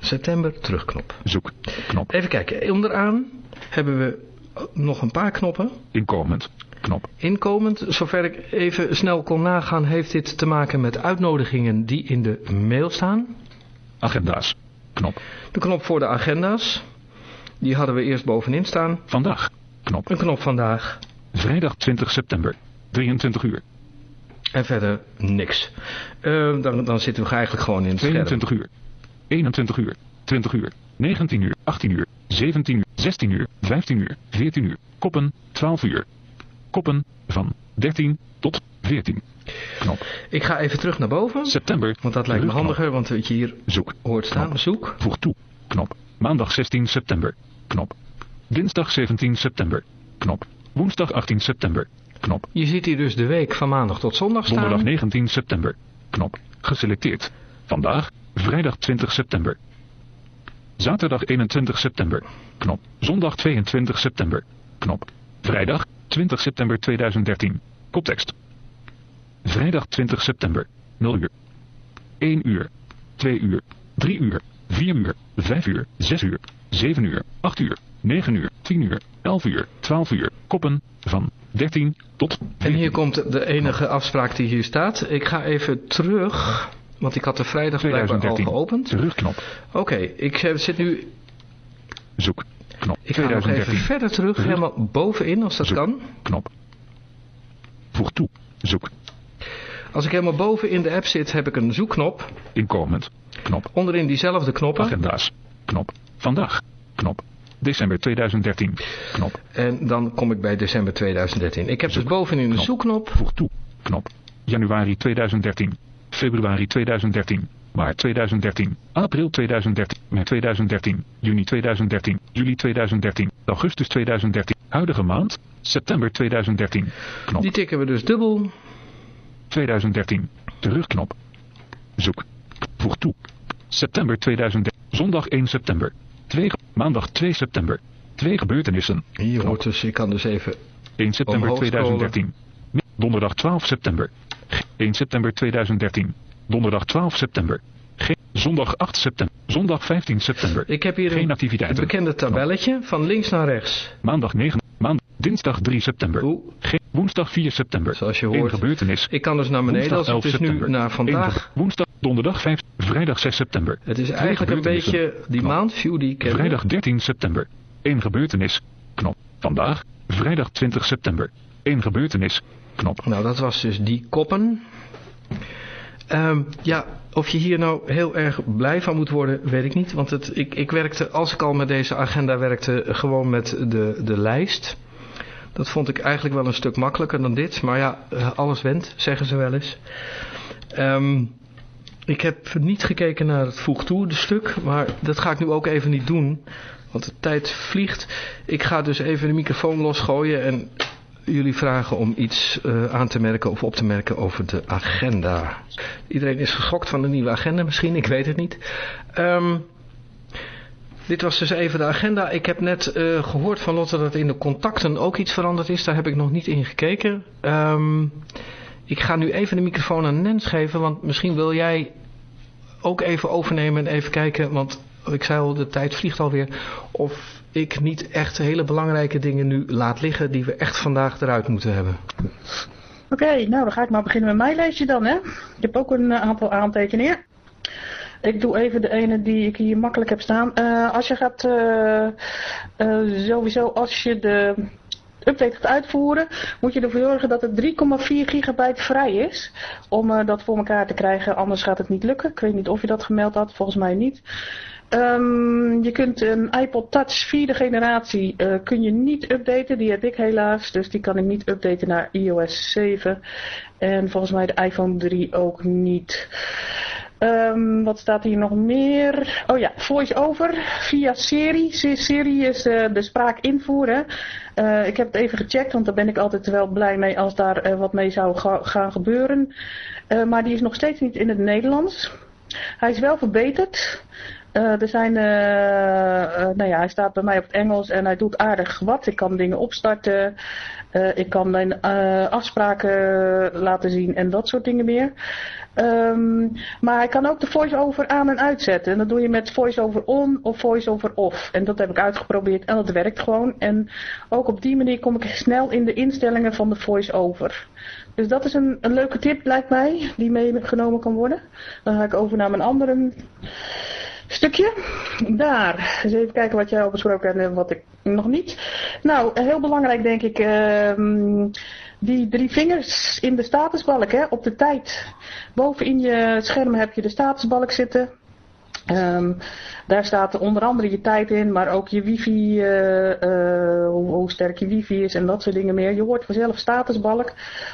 September, terugknop. Zoek. Knop. Even kijken, onderaan hebben we nog een paar knoppen. Inkomend. Knop. Inkomend, zover ik even snel kon nagaan, heeft dit te maken met uitnodigingen die in de mail staan. Agenda's. Knop. De knop voor de agenda's, die hadden we eerst bovenin staan. Vandaag. Knop. Een knop vandaag. Vrijdag 20 september. 23 uur. En verder niks. Uh, dan, dan zitten we eigenlijk gewoon in het 22 scherm. uur. 21 uur. 20 uur. 19 uur. 18 uur. 17 uur. 16 uur. 15 uur. 14 uur. Koppen. 12 uur. Koppen van 13 tot 14. Knop. Ik ga even terug naar boven. September. Want dat lijkt me handiger, want wat je hier Zoek. hoort staan. Knop. Zoek. Voeg toe. Knop. Maandag 16 september. Knop. Dinsdag 17 september. Knop. Woensdag 18 september. Knop. Je ziet hier dus de week van maandag tot zondag staan. Donderdag 19 september. Knop. Geselecteerd. Vandaag, vrijdag 20 september. Zaterdag 21 september. Knop. Zondag 22 september. Knop. Vrijdag 20 september 2013. Koptekst. Vrijdag 20 september. 0 uur. 1 uur. 2 uur. 3 uur. 4 uur. 5 uur. 6 uur. 7 uur. 8 uur. 9 uur. 10 uur. 11 uur. 12 uur. Koppen van 13 tot En 14. hier komt de enige afspraak die hier staat. Ik ga even terug, want ik had de vrijdag blijkbaar al 2013. geopend. Terugknop. Oké, ik eh, zit nu... Zoek. Knop. Ik ga nog even 2013. verder terug, Terug. helemaal bovenin als dat Zoek. kan. Knop. Voeg toe. Zoek. Als ik helemaal boven in de app zit, heb ik een zoekknop. Inkomend. Knop. Onderin diezelfde knoppen. Agenda's. Knop. Vandaag. Knop. December 2013. Knop. En dan kom ik bij december 2013. Ik heb dus Zoek. bovenin een Knop. zoekknop. Voeg toe. Knop. Januari 2013. Februari 2013. Maart 2013. April 2013. Mei 2013. Juni 2013. Juli 2013. Augustus 2013. Huidige maand. September 2013. Knop. Die tikken we dus dubbel. 2013. Terugknop. Zoek. Voeg toe. September 2013. Zondag 1 september. 2, maandag 2 september. Twee gebeurtenissen. Hier hoort dus, ik kan dus even... 1 september Omhoog 2013. Donderdag 12 september. Ge- 1 september 2013. Donderdag 12 september. Ge- Zondag 8 september. Zondag 15 september. Ik heb hier Geen een, het activiteiten. bekende tabelletje van links naar rechts. Maandag 9. Maand, dinsdag 3 september. Oeh, Ge- woensdag 4 september. zoals je Eén hoort. gebeurtenis. Ik kan dus naar beneden als 11 dus nu naar vandaag... woensdag, donderdag 5, vrijdag 6 september. Het is eigenlijk een beetje die maandview die ik ken. Vrijdag 13 september. Eén gebeurtenis. Knop. Vandaag, vrijdag 20 september. Eén gebeurtenis. Nou, dat was dus die koppen. Ehm, ja, of je hier nou heel erg blij van moet worden, weet ik niet. Want het, ik, ik werkte, als ik al met deze agenda werkte, gewoon met de, de lijst. Dat vond ik eigenlijk wel een stuk makkelijker dan dit. Maar ja, eh, alles went, zeggen ze wel eens. Ehm, ik heb niet gekeken naar het voeg toe, de stuk. Maar dat ga ik nu ook even niet doen. Want de tijd vliegt. Ik ga dus even de microfoon losgooien en jullie vragen om iets eh, aan te merken of op te merken over de agenda. Iedereen is geschokt van de nieuwe agenda misschien, ik weet het niet. Ehm, dit was dus even de agenda. Ik heb net eh, gehoord van Lotte dat in de contacten ook iets veranderd is. Daar heb ik nog niet in gekeken. Ehm, ik ga nu even de microfoon aan Nens geven, want misschien wil jij ook even overnemen en even kijken, want ik zei al, de tijd vliegt alweer, of ik niet echt hele belangrijke dingen nu laat liggen die we echt vandaag eruit moeten hebben. Oké, nou dan ga ik maar beginnen met mijn lijstje dan, hè. Ik heb ook een eh, aantal aantekeningen. Ik doe even de ene die ik hier makkelijk heb staan. Eh, als je gaat, eh, sowieso als je de update gaat uitvoeren, moet je ervoor zorgen dat het 3,4 gigabyte vrij is. Om dat voor elkaar te krijgen, anders gaat het niet lukken. Ik weet niet of je dat gemeld had, volgens mij niet. Ehm, je kunt een iPod Touch vierde generatie eh, kun je niet updaten. Die heb ik helaas, dus die kan ik niet updaten naar iOS 7. En volgens mij de iPhone 3 ook niet. Ehm, wat staat hier nog meer? Oh ja, voice-over via Siri. Si- Siri is eh, de spraak invoeren. Eh, ik heb het even gecheckt, want daar ben ik altijd wel blij mee als daar wat mee zou ga- gaan gebeuren. Maar die is nog steeds niet in het Nederlands. Hij is wel verbeterd. Eh, er zijn, eh, eh, nou ja, hij staat bij mij op het Engels en hij doet aardig wat. Ik kan dingen opstarten, ik kan mijn afspraken laten zien en dat soort dingen meer. Ehm, maar hij kan ook de voice-over aan en uitzetten. En dat doe je met voice-over on of voice-over off. En dat heb ik uitgeprobeerd en dat werkt gewoon. En ook op die manier kom ik snel in de instellingen van de voice-over. Dus dat is een, een leuke tip, lijkt mij, die meegenomen kan worden. Dan ga ik over naar mijn andere stukje. Daar. Eens even kijken wat jij al besproken hebt en wat ik nog niet. Nou, heel belangrijk denk ik. ehm, die drie vingers in de statusbalk, hè, op de tijd. Boven in je scherm heb je de statusbalk zitten. Ehm, daar staat onder andere je tijd in, maar ook je wifi, eh, eh, hoe, hoe sterk je wifi is en dat soort dingen meer. Je hoort vanzelf statusbalk.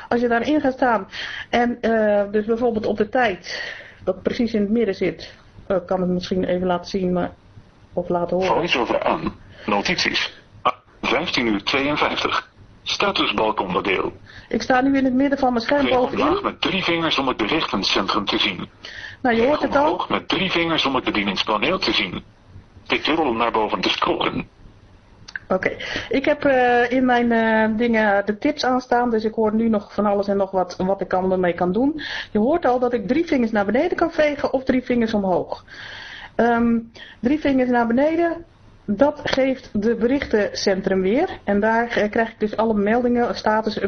Als je daarin gaat staan en eh, dus bijvoorbeeld op de tijd, dat precies in het midden zit, ik kan het misschien even laten zien maar, of laten horen. Voice-over aan. Notities. Ah, 15 uur 52. Statusbalkonderdeel. Ik sta nu in het midden van mijn scherm bovenin. met drie vingers om het berichtencentrum te zien. Nou, je hoort het al. met drie vingers om het bedieningspaneel te zien. Tik dubbel om naar boven te scrollen. Oké, ik heb eh, in mijn eh, dingen de tips aanstaan, dus ik hoor nu nog van alles en nog wat, wat ik kan, ermee kan doen. Je hoort al dat ik drie vingers naar beneden kan vegen of drie vingers omhoog. Ehm, drie vingers naar beneden, dat geeft de berichtencentrum weer. En daar eh, krijg ik dus alle meldingen, status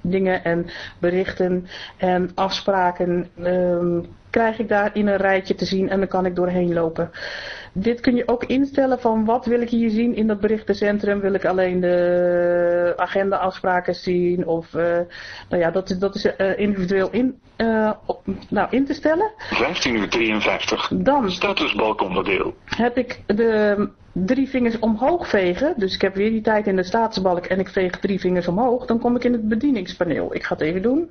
dingen en berichten en afspraken. ehm, krijg ik daar in een rijtje te zien en dan kan ik doorheen lopen. Dit kun je ook instellen van wat wil ik hier zien in dat berichtencentrum. Wil ik alleen de agenda afspraken zien of eh, nou ja, dat is, dat is eh, individueel in, eh, op- nou, in te stellen. 15 uur 53. Dan Statusbalkonderdeel. heb ik de drie vingers omhoog vegen. Dus ik heb weer die tijd in de staatsbalk en ik veeg drie vingers omhoog. Dan kom ik in het bedieningspaneel. Ik ga het even doen.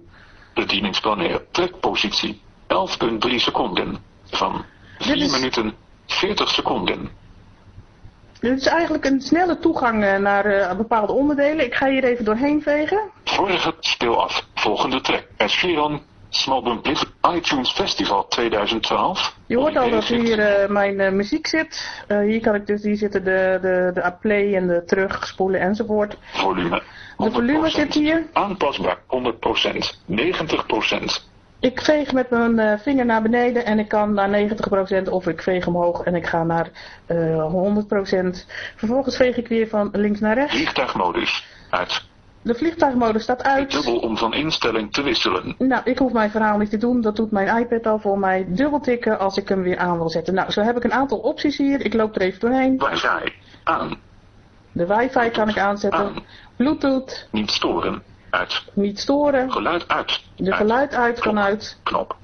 Bedieningspaneel. Trekpositie. 11,3 seconden. Van 4 Dit is- minuten 40 seconden. Dit is eigenlijk een snelle toegang eh, naar eh, bepaalde onderdelen. Ik ga hier even doorheen vegen. Vorige speel af. Volgende track. Esfiron. Small iTunes Festival 2012. Je hoort al dat hier eh, mijn muziek zit. Hier kan ik dus, hier zitten de, de, de play en de terugspoelen enzovoort. Volume. De volume 100%. zit hier. Aanpasbaar 100%. 90%. Ik veeg met mijn eh, vinger naar beneden en ik kan naar 90% of ik veeg omhoog en ik ga naar eh 100%. Vervolgens veeg ik weer van links naar rechts. Vliegtuigmodus. Uit. De vliegtuigmodus staat uit. Dubbel om van instelling te wisselen. Nou, ik hoef mijn verhaal niet te doen. Dat doet mijn iPad al voor mij. Dubbel tikken als ik hem weer aan wil zetten. Nou, zo heb ik een aantal opties hier. Ik loop er even doorheen. Wifi. Aan. De wifi kan ik aanzetten. Aan. Bluetooth, Niet storen. Uit. niet storen. Geluid uit. De Uit. geluid uit kan Klok. uit. Knop.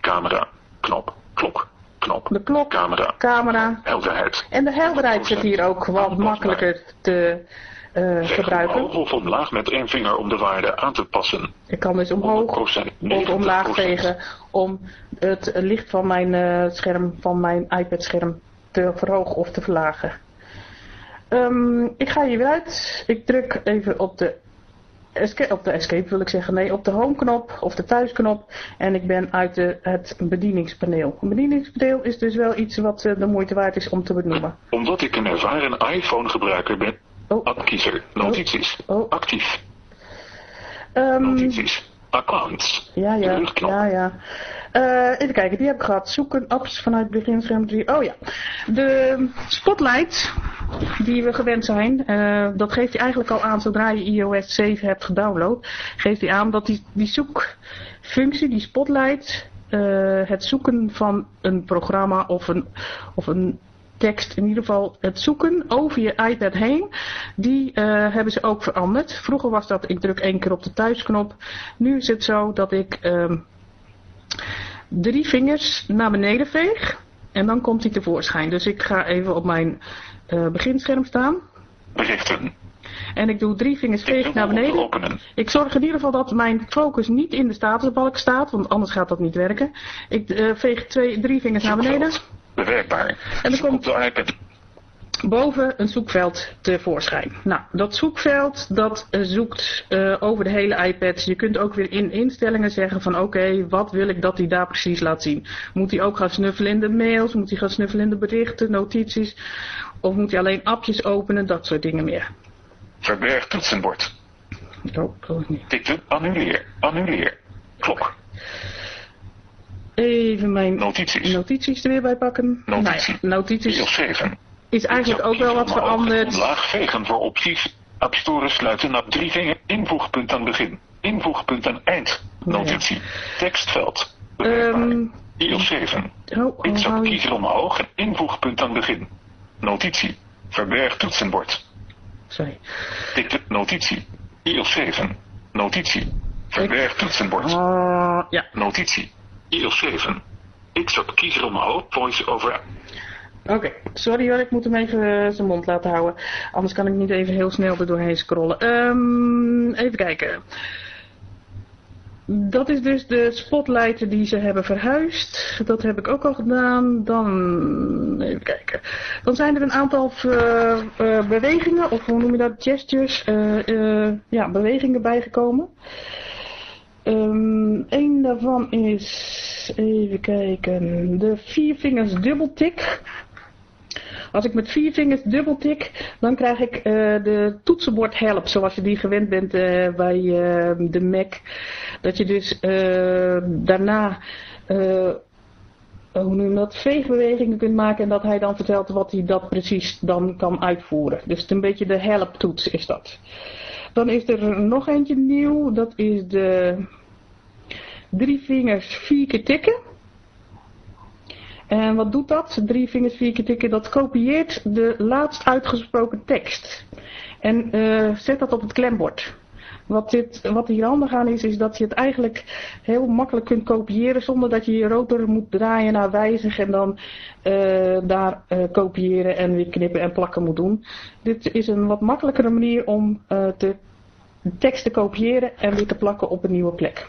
Camera. Knop. Klok. Knop. De klok, Camera. camera. Helderheid. En de helderheid zit hier ook wat makkelijker te eh, gebruiken. omhoog of omlaag met één vinger om de waarde aan te passen. Ik kan dus omhoog 100%. of omlaag 90%. vegen om het licht van mijn eh, scherm, van mijn iPad scherm te verhogen of te verlagen. Ehm, ik ga hier weer uit. Ik druk even op de, op de escape wil ik zeggen, nee, op de home knop of de thuisknop en ik ben uit de, het bedieningspaneel. Een bedieningspaneel is dus wel iets wat eh, de moeite waard is om te benoemen. Omdat ik een ervaren iPhone gebruiker ben. Oh. Appkiezer. Notities. Oh. Actief. Ehm, Notities. Accounts. Ja, ja, ja, ja. Eh, even kijken, die heb ik gehad. Zoeken, apps vanuit beginscherm 3. Oh ja. De spotlight die we gewend zijn, eh, dat geeft hij eigenlijk al aan zodra je iOS 7 hebt gedownload. Geeft hij aan dat die, die zoekfunctie, die spotlight, eh, het zoeken van een programma of een, of een tekst, in ieder geval het zoeken over je iPad heen, die eh, hebben ze ook veranderd. Vroeger was dat, ik druk één keer op de thuisknop. Nu is het zo dat ik ehm, drie vingers naar beneden veeg en dan komt hij tevoorschijn. Dus ik ga even op mijn eh, beginscherm staan Berichten. en ik doe drie vingers veeg naar beneden. Ik zorg in ieder geval dat mijn focus niet in de statusbalk staat, want anders gaat dat niet werken. Ik eh, veeg twee, drie vingers naar beneden. Bewerkbaar. dan Zoek komt- de iPad. boven een zoekveld tevoorschijn. Nou, dat zoekveld dat eh, zoekt uh, over de hele iPad. Je kunt ook weer in instellingen zeggen van oké, wat wil ik dat hij daar precies laat zien? Moet hij ook gaan snuffelen in de mails? Moet hij gaan snuffelen in de berichten, notities? Of moet hij alleen appjes openen? Dat soort dingen meer. Verberg toetsenbord. Oh, niet. Tikte annuleer, annuleer. Klok. Even mijn Notities. notities er weer bij pakken. Notitie. Nou ja, notities Deel 7. is eigenlijk ook wel wat veranderd. Laag vegen voor opties. App Store sluiten op drie vinger. Invoegpunt aan begin. Invoegpunt aan eind. Notitie. Tekstveld. Ehm, IL 7. oh, oh, hou op je- kiezer omhoog invoegpunt aan begin. Notitie. Verberg toetsenbord. Sorry. Tik de notitie. IL 7. Notitie. Verberg toetsenbord. Ah, ja, Notitie. IL 7. X op kiezer omhoog. Voice over. oké. Sorry hoor, ik moet hem even eh, zijn mond laten houden. Anders kan ik niet even heel snel er doorheen scrollen. Ehm, even kijken. Dat is dus de spotlight die ze hebben verhuisd. Dat heb ik ook al gedaan. Dan, even kijken. Dan zijn er een aantal eh, eh, bewegingen, of hoe noem je dat, gestures, ja, bewegingen bijgekomen. Ehm een daarvan is, even kijken, de vier vingers dubbeltik. Als ik met vier vingers dubbeltik, dan krijg ik eh, de toetsenbord help, zoals je die gewend bent eh, bij eh, de Mac. Dat je dus eh, daarna, eh, hoe noem dat, veegbewegingen kunt maken en dat hij dan vertelt wat hij dat precies dan kan uitvoeren. Dus het een beetje de help toets is dat. Dan is er nog eentje nieuw, dat is de drie vingers vier keer tikken. En wat doet dat? Drie vingers vier keer tikken, dat kopieert de laatst uitgesproken tekst. En eh, zet dat op het klembord. Wat, dit, wat hier handig aan is, is dat je het eigenlijk heel makkelijk kunt kopiëren zonder dat je je rotor moet draaien naar wijzig en dan eh, daar eh, kopiëren en weer knippen en plakken moet doen. Dit is een wat makkelijkere manier om eh, te, de tekst te kopiëren en weer te plakken op een nieuwe plek.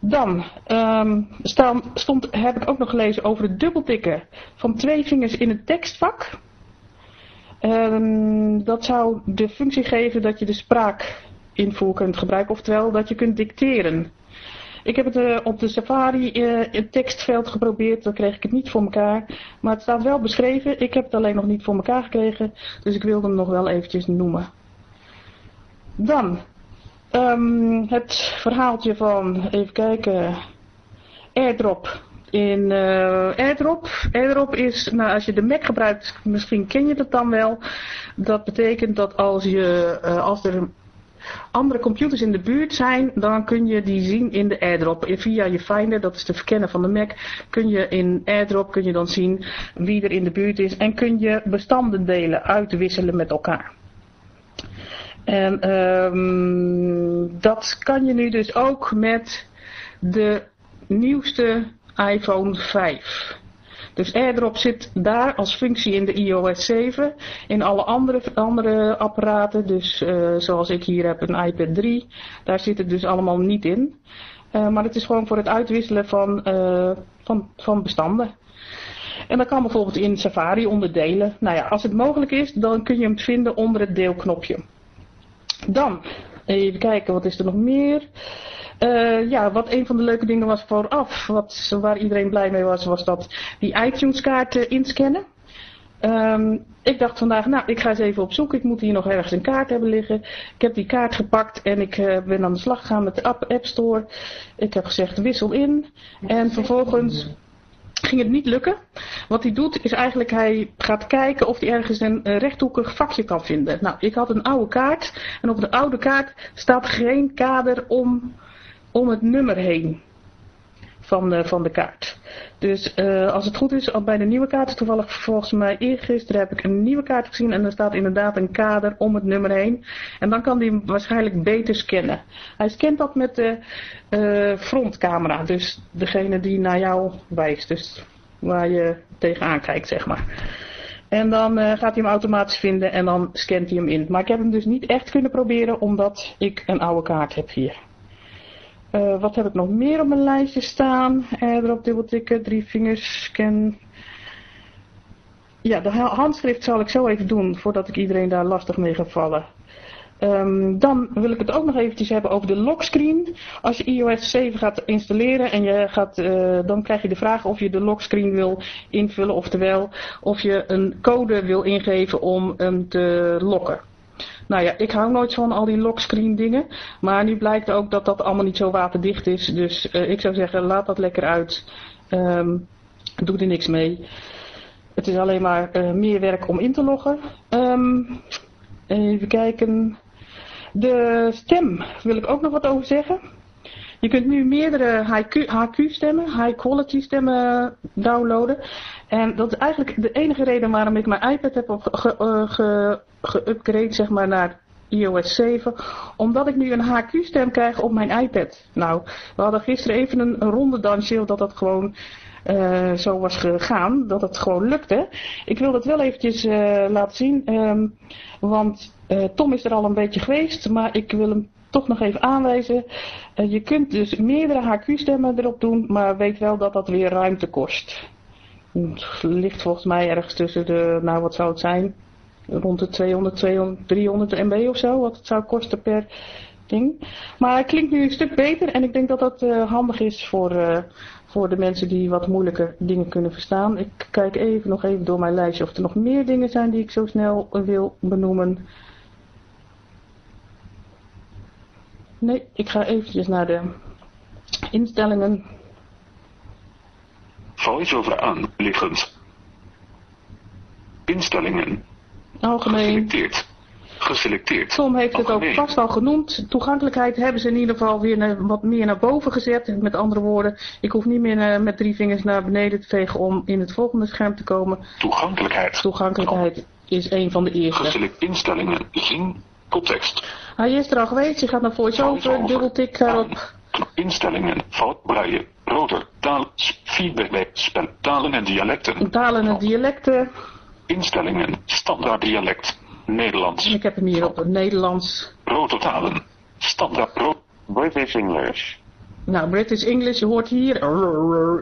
Dan ehm, stond, heb ik ook nog gelezen over het dubbeltikken van twee vingers in het tekstvak. Ehm, dat zou de functie geven dat je de spraakinvoer kunt gebruiken, oftewel dat je kunt dicteren. Ik heb het eh, op de Safari eh, tekstveld geprobeerd, dan kreeg ik het niet voor elkaar. Maar het staat wel beschreven, ik heb het alleen nog niet voor elkaar gekregen, dus ik wilde hem nog wel eventjes noemen. Dan ehm, het verhaaltje van, even kijken, airdrop. In eh, airdrop, airdrop is, nou als je de Mac gebruikt, misschien ken je dat dan wel. Dat betekent dat als, je, eh, als er andere computers in de buurt zijn, dan kun je die zien in de airdrop. Via je Finder, dat is de verkenner van de Mac, kun je in airdrop kun je dan zien wie er in de buurt is en kun je bestanden delen, uitwisselen met elkaar. En ehm, dat kan je nu dus ook met de nieuwste iPhone 5. Dus AirDrop zit daar als functie in de iOS 7. In alle andere, andere apparaten, dus eh, zoals ik hier heb een iPad 3, daar zit het dus allemaal niet in. Eh, maar het is gewoon voor het uitwisselen van, eh, van, van bestanden. En dat kan bijvoorbeeld in Safari onderdelen. Nou ja, als het mogelijk is, dan kun je hem vinden onder het deelknopje. Dan, even kijken, wat is er nog meer? Eh, ja, wat een van de leuke dingen was vooraf, wat, waar iedereen blij mee was, was dat die iTunes kaart eh, inscannen. Ehm, ik dacht vandaag, nou, ik ga eens even op zoek. Ik moet hier nog ergens een kaart hebben liggen. Ik heb die kaart gepakt en ik eh, ben aan de slag gegaan met de app, App Store. Ik heb gezegd wissel in. En vervolgens ging het niet lukken. Wat hij doet is eigenlijk, hij gaat kijken of hij ergens een eh, rechthoekig vakje kan vinden. Nou, ik had een oude kaart en op de oude kaart staat geen kader om, om het nummer heen van de, van de kaart. Dus eh, als het goed is, al bij de nieuwe kaart, toevallig volgens mij eergisteren heb ik een nieuwe kaart gezien en er staat inderdaad een kader om het nummer heen. En dan kan hem waarschijnlijk beter scannen. Hij scant dat met de eh, frontcamera, dus degene die naar jou wijst, dus waar je tegenaan kijkt, zeg maar. En dan eh, gaat hij hem automatisch vinden en dan scant hij hem in. Maar ik heb hem dus niet echt kunnen proberen, omdat ik een oude kaart heb hier. Eh, wat heb ik nog meer op mijn lijstje staan? Eh, erop dubbeltikken, drie vingers, scan. Ja, de ha- handschrift zal ik zo even doen voordat ik iedereen daar lastig mee ga vallen. Ehm, dan wil ik het ook nog eventjes hebben over de lockscreen. Als je iOS 7 gaat installeren en je gaat, eh, dan krijg je de vraag of je de lockscreen wil invullen, oftewel of je een code wil ingeven om hem te lokken. Nou ja, ik hou nooit van al die lockscreen dingen, maar nu blijkt ook dat dat allemaal niet zo waterdicht is. Dus eh, ik zou zeggen, laat dat lekker uit. Ehm, doe er niks mee. Het is alleen maar eh, meer werk om in te loggen. Ehm, even kijken. De stem wil ik ook nog wat over zeggen. Je kunt nu meerdere HQ-stemmen, high quality stemmen downloaden. En dat is eigenlijk de enige reden waarom ik mijn iPad heb op ge, ge, geupgrade zeg maar, naar iOS 7. Omdat ik nu een HQ-stem krijg op mijn iPad. Nou, we hadden gisteren even een, ronde dansje dat dat gewoon uh, zo was gegaan. Dat het gewoon lukte. Ik wil dat wel eventjes uh, laten zien. Um, want uh, Tom is er al een beetje geweest. Maar ik wil hem toch nog even aanwijzen. Je kunt dus meerdere HQ-stemmen erop doen, maar weet wel dat dat weer ruimte kost. Het ligt volgens mij ergens tussen de, nou wat zou het zijn, rond de 200, 200 300 MB of zo, wat het zou kosten per ding. Maar het klinkt nu een stuk beter en ik denk dat dat uh, handig is voor, uh, voor de mensen die wat moeilijker dingen kunnen verstaan. Ik kijk even nog even door mijn lijstje of er nog meer dingen zijn die ik zo snel wil benoemen. Nee, ik ga eventjes naar de instellingen. Voice-over aanliggend. Instellingen. Algemeen. Geselecteerd. Geselecteerd. Tom heeft het ook vast al genoemd. Toegankelijkheid hebben ze in ieder geval weer naar- wat meer naar boven gezet. Met andere woorden, ik hoef niet meer naar- met drie vingers naar beneden te vegen om in het volgende scherm te komen. Toegankelijkheid. Toegankelijkheid is een van de eerste. Geselect instellingen. Zien. Koptekst. Hij is er al geweest, je gaat naar voice-over, dubbeltik daarop. Instellingen. Fout. Braille. Rotor. Taal. Feedback spel. Talen en dialecten. Talen en dialecten. Instellingen. Standaard dialect. En Nederlands. ik heb hem hier op het Nederlands. Rotortalen. Standaard. Ro British English. Nou, British English, je hoort hier.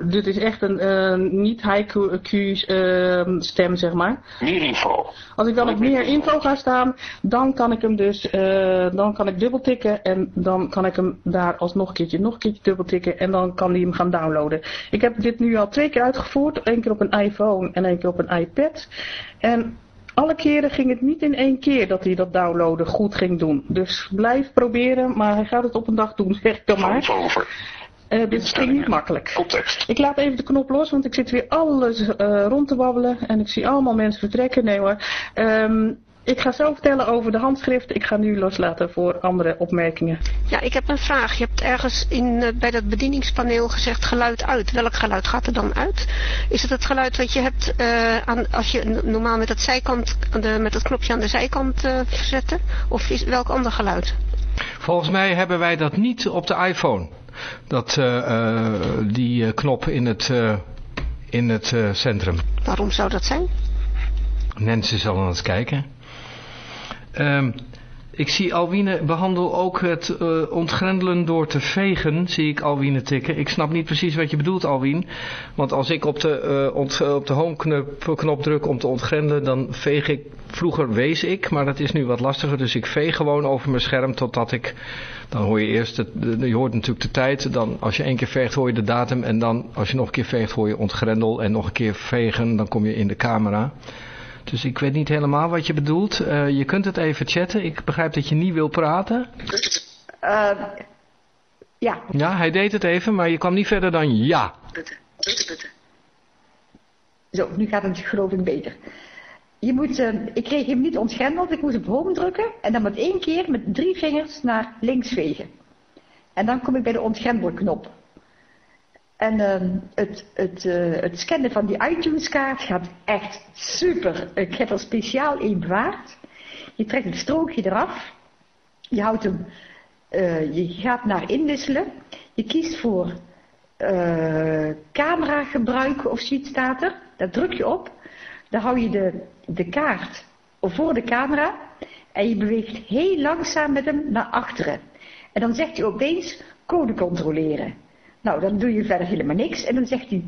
Dit is echt een eh, niet high-Q ehm, stem, zeg maar. meer info. Als ik dan op meer info ga staan, dan kan ik hem dus, eh, dan kan ik dubbeltikken en dan kan ik hem daar alsnog een keertje, nog een keertje dubbeltikken en dan kan hij hem gaan downloaden. Ik heb dit nu al twee keer uitgevoerd, één keer op een iPhone en één keer op een iPad. En alle keren ging het niet in één keer dat hij dat downloaden goed ging doen. Dus blijf proberen, maar hij gaat het op een dag doen, zeg ik dan maar. Eh het ging niet makkelijk. Ik laat even de knop los, want ik zit weer alles eh, rond te wabbelen en ik zie allemaal mensen vertrekken. Nee hoor. Ehm, ik ga zo vertellen over de handschrift. Ik ga nu loslaten voor andere opmerkingen. Ja, ik heb een vraag. Je hebt ergens in, eh, bij dat bedieningspaneel gezegd geluid uit. Welk geluid gaat er dan uit? Is het het geluid wat je hebt eh, aan, als je normaal met, het zijkant, de, met het knopje aan de zijkant eh verzetten? Of is, welk ander geluid? Volgens mij hebben wij dat niet op de iPhone. Dat, eh, eh, die knop in het, eh, in het centrum. Waarom zou dat zijn? Mensen zullen aan het kijken. Ehm, ik zie Alwine behandel ook het eh, ontgrendelen door te vegen, zie ik Alwine tikken. Ik snap niet precies wat je bedoelt Alwien. Want als ik op de, ont, op de home knop, knop druk om te ontgrendelen, dan veeg ik, vroeger wees ik, maar dat is nu wat lastiger. Dus ik veeg gewoon over mijn scherm totdat ik, dan hoor je eerst, het, je hoort natuurlijk de tijd. Dan als je één keer veegt hoor je de datum en dan als je nog een keer veegt hoor je ontgrendel. En nog een keer vegen, dan kom je in de camera. Dus ik weet niet helemaal wat je bedoelt. Eh, je kunt het even chatten. Ik begrijp dat je niet wil praten. Uh, ja, Ja, hij deed het even, maar je kwam niet verder dan ja. Zo, nu gaat het geloof ik beter. Je moet, uh, ik kreeg hem niet ontgrendeld, ik moest op home drukken en dan met één keer met drie vingers naar links vegen. En dan kom ik bij de ontgrendelknop. En uh, het, het, uh, het scannen van die iTunes kaart gaat echt super. Ik heb er speciaal één bewaard. Je trekt het strookje eraf. Je houdt hem, uh, je gaat naar inwisselen. Je kiest voor uh, camera gebruiken of zoiets staat er. Daar druk je op. Dan hou je de, de kaart voor de camera. En je beweegt heel langzaam met hem naar achteren. En dan zegt hij opeens code controleren. Nou, dan doe je verder helemaal niks. En dan zegt hij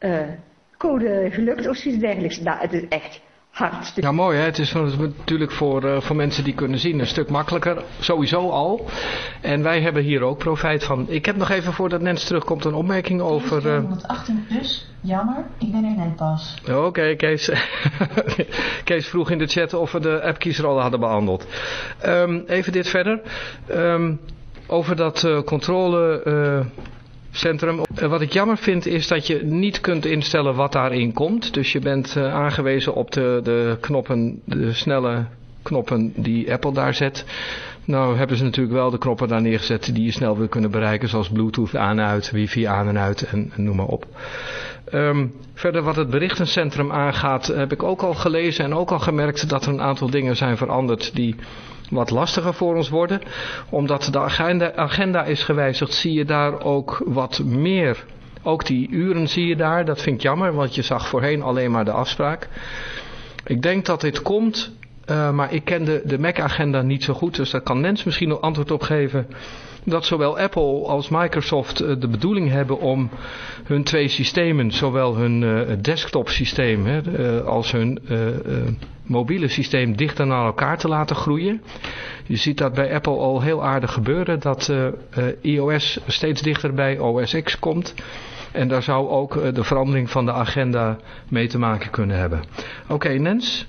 uh, code gelukt of zoiets dergelijks. Nou, het is echt hartstikke... Ja, mooi hè. Het is natuurlijk voor, uh, voor mensen die kunnen zien een stuk makkelijker. Sowieso al. En wij hebben hier ook profijt van. Ik heb nog even voordat Nens terugkomt een opmerking over... Uh... 218 plus. Jammer, ik ben er net pas. Oké, okay, Kees. Kees vroeg in de chat of we de appkiezer al hadden behandeld. Um, even dit verder. Um, over dat uh, controle centrum. Eh, wat ik jammer vind is dat je niet kunt instellen wat daarin komt. Dus je bent uh, aangewezen op de, de knoppen, de snelle knoppen die Apple daar zet. Nou hebben ze natuurlijk wel de knoppen daar neergezet die je snel wil kunnen bereiken. Zoals Bluetooth aan en uit, wifi aan en uit en, noem maar op. Um, verder wat het berichtencentrum aangaat heb ik ook al gelezen en ook al gemerkt dat er een aantal dingen zijn veranderd die wat lastiger voor ons worden. Omdat de agenda, agenda is gewijzigd zie je daar ook wat meer. Ook die uren zie je daar. Dat vind ik jammer, want je zag voorheen alleen maar de afspraak. Ik denk dat dit komt, uh, maar ik ken de, Mac-agenda niet zo goed. Dus daar kan Nens misschien nog antwoord op geven dat zowel Apple als Microsoft eh, de bedoeling hebben om hun twee systemen, zowel hun uh, desktop systeem als hun mobiele systeem dichter naar elkaar te laten groeien. Je ziet dat bij Apple al heel aardig gebeuren dat iOS steeds dichter bij OS X komt. En daar zou ook de verandering van de agenda mee te maken kunnen hebben. Oké, Nens?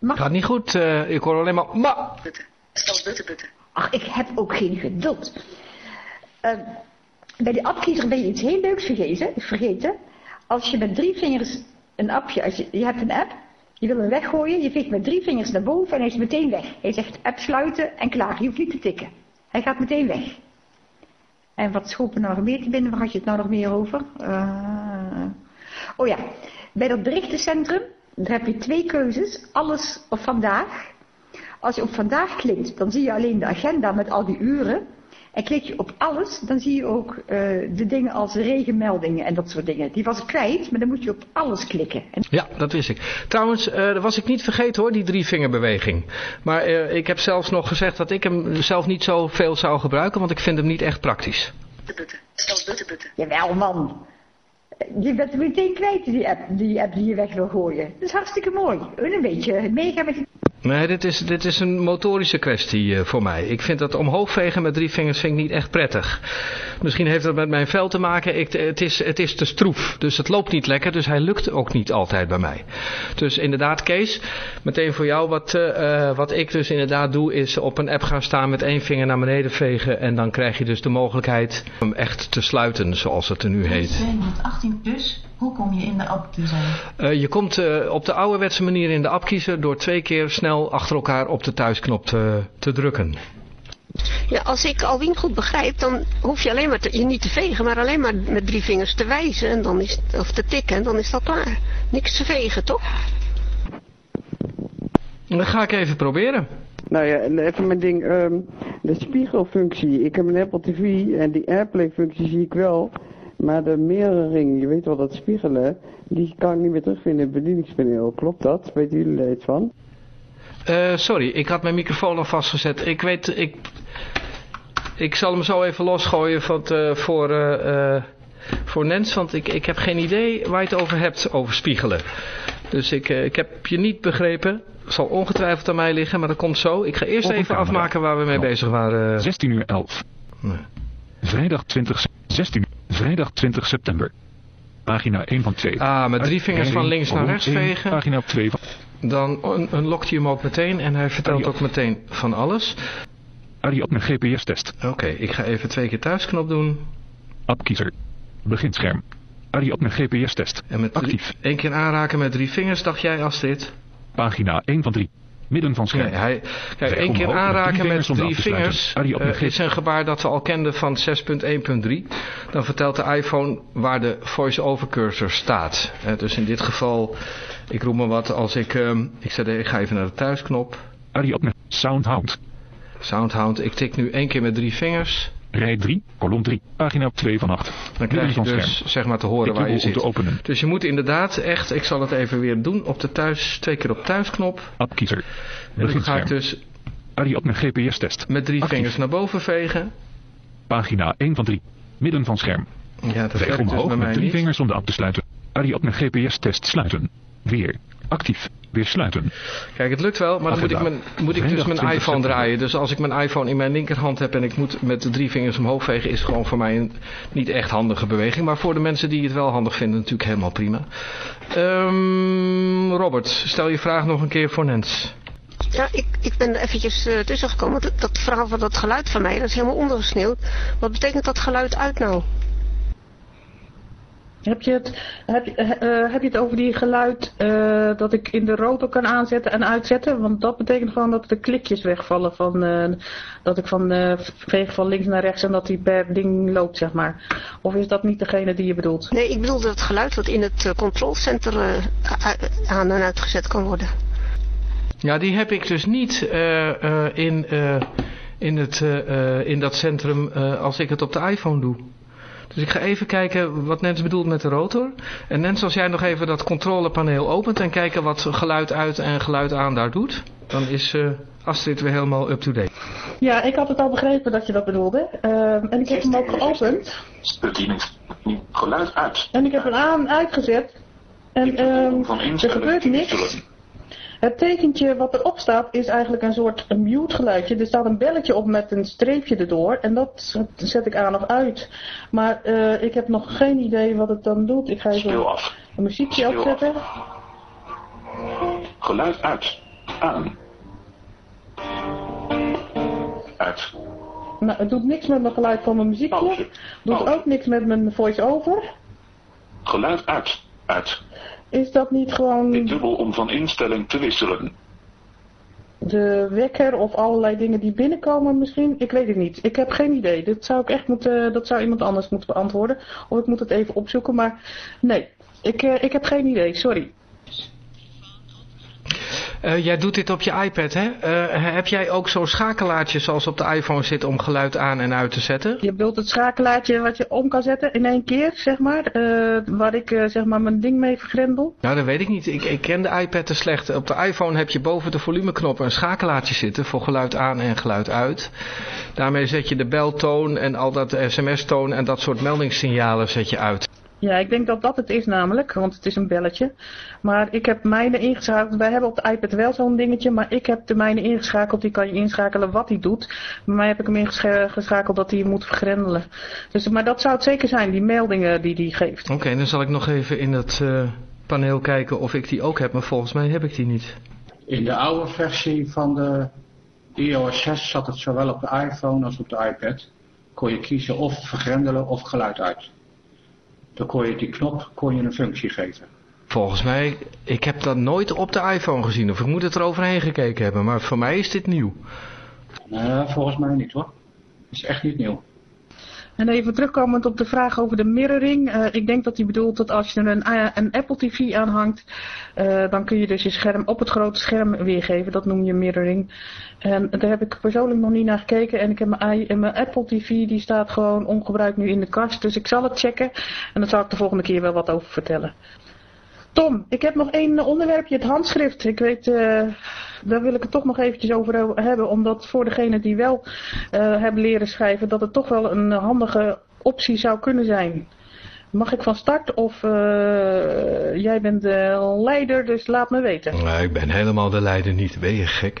Mag... Gaat niet goed, ik hoor alleen maar... Ma! Ach, ik heb ook geen geduld. Uh, bij de appkiezer ben je iets heel leuks vergeten. vergeten. Als je met drie vingers een appje, als je, je hebt een app, je wil hem weggooien, je veegt met drie vingers naar boven en hij is meteen weg. Hij zegt app sluiten en klaar, je hoeft niet te tikken. Hij gaat meteen weg. En wat schopen nou nog meer te binnen, waar had je het nou nog meer over? Uh, oh ja, bij dat berichtencentrum, daar heb je twee keuzes, alles of vandaag. Als je op vandaag klikt, dan zie je alleen de agenda met al die uren. En klik je op alles, dan zie je ook uh, de dingen als regenmeldingen en dat soort dingen. Die was ik kwijt, maar dan moet je op alles klikken. En... Ja, dat wist ik. Trouwens, uh, dat was ik niet vergeten hoor, die drievingerbeweging. Maar uh, ik heb zelfs nog gezegd dat ik hem zelf niet zo veel zou gebruiken, want ik vind hem niet echt praktisch. Jawel man. Je bent meteen kwijt die app, die app die je weg wil gooien. Dat is hartstikke mooi. Een beetje meegaan met je... Nee, dit is, dit is een motorische kwestie uh, voor mij. Ik vind dat omhoog vegen met drie vingers vind ik niet echt prettig. Misschien heeft dat met mijn vel te maken. Ik, het, is, het is te stroef, dus het loopt niet lekker. Dus hij lukt ook niet altijd bij mij. Dus inderdaad, Kees, meteen voor jou. Wat, uh, wat ik dus inderdaad doe, is op een app gaan staan met één vinger naar beneden vegen. En dan krijg je dus de mogelijkheid om echt te sluiten, zoals het er nu heet. 218 plus hoe kom je in de appkiezer? Uh, je komt uh, op de ouderwetse manier in de appkiezer door twee keer snel achter elkaar op de thuisknop te, te drukken. Ja, als ik Alwien goed begrijp, dan hoef je alleen maar te, je niet te vegen, maar alleen maar met drie vingers te wijzen en dan is, of te tikken en dan is dat klaar. Niks te vegen, toch? Dat ga ik even proberen. Nou ja, even mijn ding, um, de spiegelfunctie. Ik heb een Apple TV en die Airplay functie zie ik wel. Maar de mirroring, je weet wel dat spiegelen, die kan ik niet meer terugvinden in het bedieningspaneel. Klopt dat? Weten jullie er iets van? Uh, sorry, ik had mijn microfoon al vastgezet. Ik weet, ik, ik zal hem zo even losgooien van, uh, voor, uh, voor Nens, want ik, ik heb geen idee waar je het over hebt, over spiegelen. Dus ik, ik heb je niet begrepen. Zal ongetwijfeld aan mij liggen, maar dat komt zo. Ik ga eerst even afmaken waar we mee bezig waren. 16 uur 11. Nee. Vrijdag 20, 16 Vrijdag 20 september. Pagina 1 van 2. Ah, met drie vingers van links naar rechts vegen. Pagina 2 van... Dan unlockt hij hem ook meteen en hij vertelt ook meteen van alles. Mijn GPS-test. Oké, okay, ik ga even twee keer thuisknop doen. Appkiezer. Beginscherm. Mijn GPS-test. En met Actief. Eén keer aanraken met drie vingers, dacht jij Astrid? Pagina 1 van 3. Midden van scherm. Nee, hij, kijk, één keer aanraken met drie vingers uh, is een gebaar dat we al kenden van 6.1.3. Dan vertelt de iPhone waar de voice-over cursor staat. Uh, dus in dit geval, ik roep maar wat, als ik, uh, ik, zet, ik ga even naar de thuisknop. Arie op met Soundhound. Soundhound, ik tik nu één keer met drie vingers. Rij 3, kolom 3, pagina 2 van 8. Dan krijg je dus zeg maar te horen waar je zit. Te openen. Dus je moet inderdaad echt, ik zal het even weer doen, op de thuis, twee keer op thuisknop. Appkiezer. En dan ga ik dus Arie op mijn GPS-test. Met drie Actief. vingers naar boven vegen. Pagina 1 van 3. Midden van scherm. Ja, dat dus omhoog bij met drie niet. vingers om de app te sluiten. Ariadne GPS-test sluiten. Weer. Actief. Weer sluiten. Kijk, het lukt wel, maar dan moet ik, mijn, moet ik dus mijn 20 iPhone draaien. Dus als ik mijn iPhone in mijn linkerhand heb en ik moet met de drie vingers omhoog vegen, is het gewoon voor mij een niet echt handige beweging. Maar voor de mensen die het wel handig vinden, natuurlijk helemaal prima. Ehm, Robert, stel je vraag nog een keer voor Nens. Ja, ik, ik ben er eventjes eh, tussen gekomen. Dat, dat verhaal van dat geluid van mij, dat is helemaal ondergesneeuwd. Wat betekent dat geluid uit nou? Heb je het, heb, je- eh, eh, heb je het over die geluid eh, dat ik in de rotor kan aanzetten en uitzetten? Want dat betekent gewoon dat de klikjes wegvallen van eh, dat ik van eh, veeg van links naar rechts en dat die per ding loopt, zeg maar. Of is dat niet degene die je bedoelt? Nee, ik bedoelde het geluid wat in het control center a- aan en uitgezet kan worden. Ja, die heb ik dus niet eh, eh, in, eh, in, het, eh, eh, in dat centrum eh, als ik het op de iPhone doe. Dus ik ga even kijken wat Nens bedoelt met de rotor. En Nens, als jij nog even dat controlepaneel opent en kijken wat geluid uit en geluid aan daar doet, dan is eh, Astrid weer helemaal up-to-date. Ja, ik had het al begrepen dat je dat bedoelde. Ehm, en ik heb hem ook geopend. Bediening. Geluid uit. En ik heb hem aan uitgezet. En ehm, er gebeurt niks. Het tekentje wat erop staat is eigenlijk een soort mute geluidje. Er staat een belletje op met een streepje erdoor en dat zet ik aan of uit. Maar eh, ik heb nog geen idee wat het dan doet. Ik ga even een muziekje Stil af. opzetten. Geluid uit. Aan. Uit. Nou, het doet niks met mijn geluid van mijn muziekje. Doet ook niks met mijn voice-over. Geluid uit. Uit. Is dat niet gewoon Dubbel om van instelling te wisselen. de wekker of allerlei dingen die binnenkomen misschien? Ik weet het niet. Ik heb geen idee. Dit zou ik echt moeten, dat zou iemand anders moeten beantwoorden. Of ik moet het even opzoeken, maar nee. Ik, eh, ik heb geen idee, sorry. Eh, jij doet dit op je iPad, hè? Eh, heb jij ook zo'n schakelaartje zoals op de iPhone zit om geluid aan en uit te zetten? Je bedoelt het schakelaartje wat je om kan zetten in één keer, zeg maar. eh, waar ik zeg maar mijn ding mee vergrendel. Nou, dat weet ik niet. Ik, ik ken de iPad te slecht. Op de iPhone heb je boven de volumeknop een schakelaartje zitten voor geluid aan en geluid uit. Daarmee zet je de beltoon en al dat sms-toon en dat soort meldingssignalen zet je uit. Ja, ik denk dat dat het is namelijk, want het is een belletje. Maar ik heb mijne ingeschakeld. Wij hebben op de iPad wel zo'n dingetje, maar ik heb de mijne ingeschakeld. Die kan je inschakelen wat hij doet. Bij mij heb ik hem ingeschakeld dat hij moet vergrendelen. Dus, maar dat zou het zeker zijn, die meldingen die hij geeft. Oké, dan zal ik nog even in het eh, paneel kijken of ik die ook heb, maar volgens mij heb ik die niet. In de oude versie van de iOS 6 zat het zowel op de iPhone als op de iPad. Kon je kiezen of vergrendelen of geluid uit. Dan kon je die knop kon je een functie geven. Volgens mij, ik heb dat nooit op de iPhone gezien of ik moet het er overheen gekeken hebben, maar voor mij is dit nieuw. Nee, volgens mij niet hoor. is echt niet nieuw. En even terugkomend op de vraag over de mirroring. eh, ik denk dat hij bedoelt dat als je er een, eh, een Apple TV aanhangt, eh, dan kun je dus je scherm op het grote scherm weergeven. Dat noem je mirroring. En daar heb ik persoonlijk nog niet naar gekeken. En ik heb mijn, mijn Apple TV, die staat gewoon ongebruikt nu in de kast. Dus ik zal het checken. En dan zal ik de volgende keer wel wat over vertellen. Tom, ik heb nog één onderwerpje, het handschrift. Ik weet, daar wil ik het toch nog eventjes over hebben, omdat voor degene die wel eh, hebben leren schrijven, dat het toch wel een handige optie zou kunnen zijn. Mag ik van start of eh, jij bent de leider, dus laat me weten. Nee, ik ben helemaal de leider niet, ben je gek.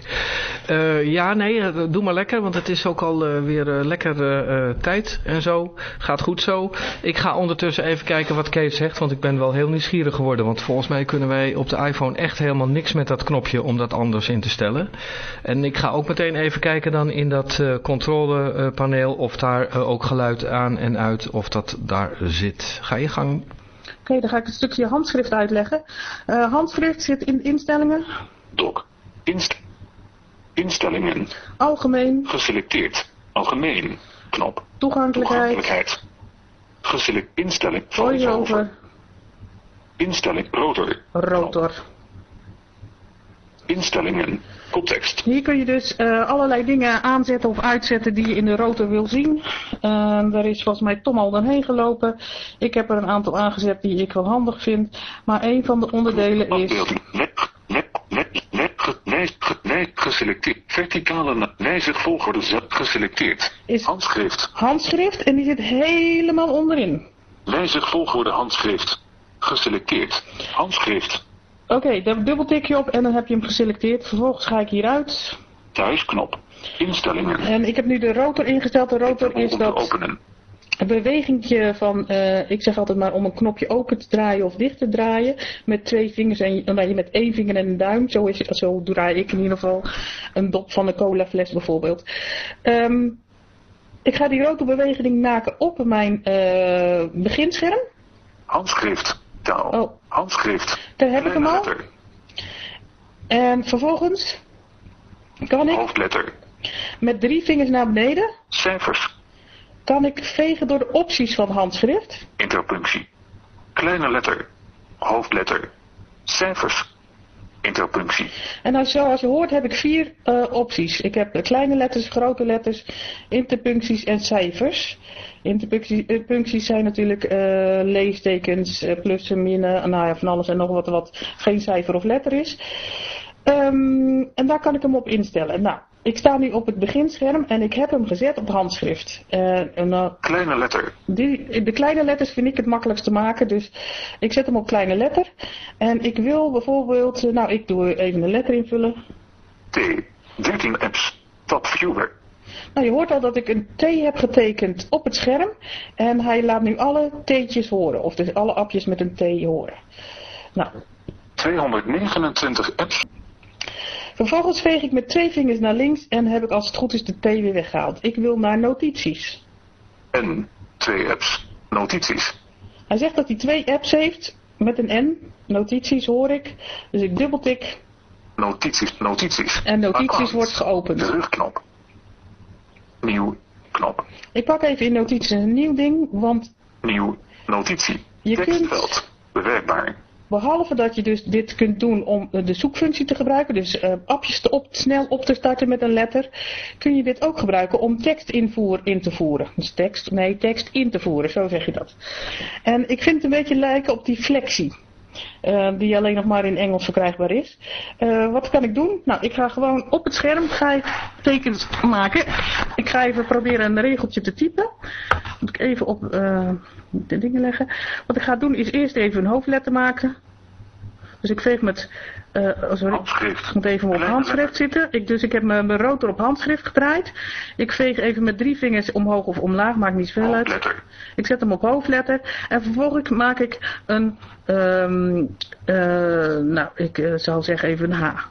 Eh, ja, nee, eh, doe maar lekker, want het is ook al eh, weer lekker eh, eh, tijd en zo. Gaat goed zo. Ik ga ondertussen even kijken wat Kees zegt, want ik ben wel heel nieuwsgierig geworden. Want volgens mij kunnen wij op de iPhone echt helemaal niks met dat knopje om dat anders in te stellen. En ik ga ook meteen even kijken dan in dat eh, controlepaneel of daar ook geluid aan en uit, of dat daar zit. Ga je gang. Oké, dan ga ik een stukje handschrift uitleggen. Eh, handschrift zit in instellingen, Doc. Inst instellingen. algemeen, Geselecteerd. Algemeen. Knop. toegankelijkheid, Toegankelijkheid. Geselect instelling. voice-over, Instelling. Rotor. rotor. Instellingen. Context. Hier kun je dus eh, allerlei dingen aanzetten of uitzetten die je in de rotor wil zien. Uh, daar is volgens mij Tom al doorheen gelopen. Ik heb er een aantal aangezet die ik wel handig vind. Maar een van de onderdelen is... Geselecteerd. Verticale wijzig volgorde geselecteerd. Is Handschrift. handschrift en die zit helemaal onderin. Wijzig volgorde handschrift. Geselecteerd. Handschrift. Oké, daar dubbeltik je op en dan heb je hem geselecteerd. Vervolgens ga ik hieruit. Thuisknop. Instellingen. En ik heb nu de rotor ingesteld. De rotor is dat Openen. een bewegingje van, eh, ik zeg altijd maar om een knopje open te draaien of dicht te draaien. Met twee vingers en dan ben je met één vinger en een duim. Zo, is, zo draai ik in ieder geval een dop van een colafles bijvoorbeeld. Ehm, ik ga die rotorbeweging maken op mijn eh, beginscherm. Handschrift. Taal. Oh. Handschrift. Daar heb ik hem al. En vervolgens kan ik Hoofdletter. met drie vingers naar beneden, Cijfers. kan ik vegen door de opties van handschrift. Interpunctie. Kleine letter. Hoofdletter. Cijfers. Interpunctie. En nou, zoals je hoort heb ik vier eh, opties. Ik heb kleine letters, grote letters, interpuncties en cijfers. Interpuncties eh, puncties zijn natuurlijk eh, leestekens, eh, plussen, minnen, nou ja, van alles en nog wat wat geen cijfer of letter is. Ehm, en daar kan ik hem op instellen. Nou, ik sta nu op het beginscherm en ik heb hem gezet op handschrift. Eh, en, eh, Kleine letter. die, de kleine letters vind ik het makkelijkst te maken, dus ik zet hem op kleine letter. En ik wil bijvoorbeeld, eh, nou ik doe even een letter invullen. T. 13 apps. Top viewer. Nou, je hoort al dat ik een T heb getekend op het scherm. En hij laat nu alle T'tjes horen. Of dus alle appjes met een T horen. Nou, 229 apps. vervolgens veeg ik met twee vingers naar links. En heb ik als het goed is de T weer weggehaald. Ik wil naar notities. N. 2 apps. Notities. Hij zegt dat hij twee apps heeft. Met een N. Notities hoor ik. Dus ik dubbeltik. Notities. Notities. En notities Account. wordt geopend. Terugknop. Nieuw. Knop. Ik pak even in notities een nieuw ding. Want Nieuw. Notitie. Je kunt- Tekstveld. Bewerkbaar. Behalve dat je dus dit kunt doen om eh, de zoekfunctie te gebruiken, dus eh, appjes te op, snel op te starten met een letter, kun je dit ook gebruiken om tekstinvoer in te voeren. Dus tekst, nee, tekst in te voeren, zo zeg je dat. En ik vind het een beetje lijken op die flexie. Eh, die alleen nog maar in Engels verkrijgbaar is. Eh, wat kan ik doen? Nou, ik ga gewoon op het scherm ga tekens maken. Ik ga even proberen een regeltje te typen. Moet ik even op eh, de dingen leggen. Wat ik ga doen is eerst even een hoofdletter maken. Dus ik veeg met, eh sorry, ik moet even op handschrift zitten. Ik, dus ik heb mijn, mijn rotor op handschrift gedraaid. Ik veeg even met drie vingers omhoog of omlaag, maakt niet zoveel uit. Ik zet hem op hoofdletter. En vervolgens maak ik een, ehm eh, nou, ik eh, zal zeggen even een H.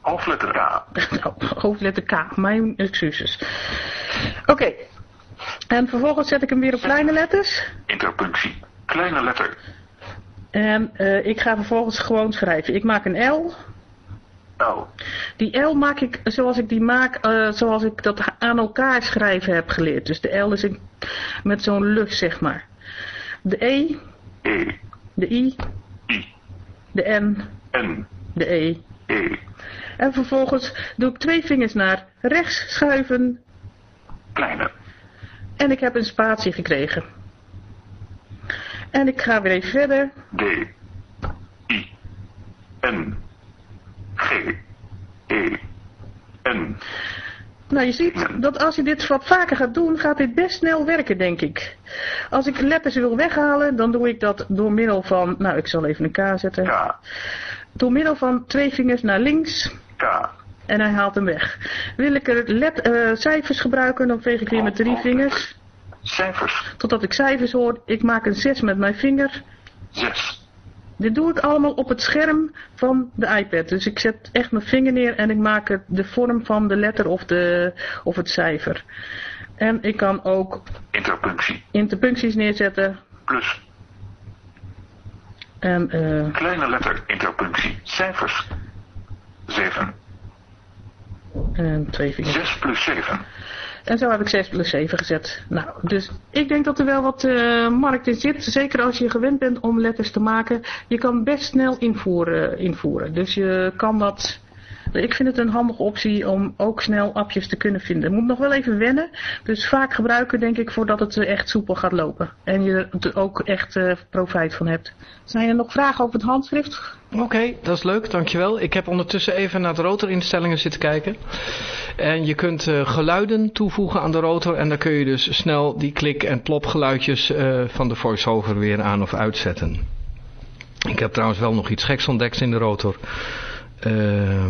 Hoofdletter K. Nou, hoofdletter K, mijn excuses. Oké. En vervolgens zet ik hem weer op kleine letters. Interpunctie. Kleine letter. En eh, ik ga vervolgens gewoon schrijven. Ik maak een L. L. Die L maak ik zoals ik die maak, eh, zoals ik dat aan elkaar schrijven heb geleerd. Dus de L is een, met zo'n lucht, zeg maar. De E. E. De I. I. De N. N. De E. E. En vervolgens doe ik twee vingers naar rechts schuiven. Kleine. En ik heb een spatie gekregen. En ik ga weer even verder. D. I. N. G. E. N. Nou, je ziet dat als je dit wat vaker gaat doen, gaat dit best snel werken, denk ik. Als ik letters wil weghalen, dan doe ik dat door middel van, nou, ik zal even een K zetten. Door middel van twee vingers naar links. K. En hij haalt hem weg. Wil ik er let, eh, cijfers gebruiken, dan veeg ik weer met drie vingers. Cijfers. Totdat ik cijfers hoor. Ik maak een 6 met mijn vinger. 6. Dit doe ik allemaal op het scherm van de iPad. Dus ik zet echt mijn vinger neer en ik maak het de vorm van de letter of, de, of het cijfer. En ik kan ook Interpunctie. interpuncties neerzetten. Plus. En, eh, Kleine letter. Interpunctie. Cijfers. 7. en twee vingers. 6 plus 7. En zo heb ik 6 plus 7 gezet. Nou, dus ik denk dat er wel wat eh, markt in zit. Zeker als je gewend bent om letters te maken. Je kan best snel invoeren. invoeren. Dus je kan dat Ik vind het een handige optie om ook snel appjes te kunnen vinden. Moet nog wel even wennen. Dus vaak gebruiken denk ik voordat het echt soepel gaat lopen. En je er ook echt uh, profijt van hebt. Zijn er nog vragen over het handschrift? Oké, dat is leuk, dankjewel. Ik heb ondertussen even naar de rotorinstellingen zitten kijken. En je kunt uh, geluiden toevoegen aan de rotor. En dan kun je dus snel die klik- en plopgeluidjes uh, van de voiceover weer aan of uitzetten. Ik heb trouwens wel nog iets geks ontdekt in de rotor. Uh,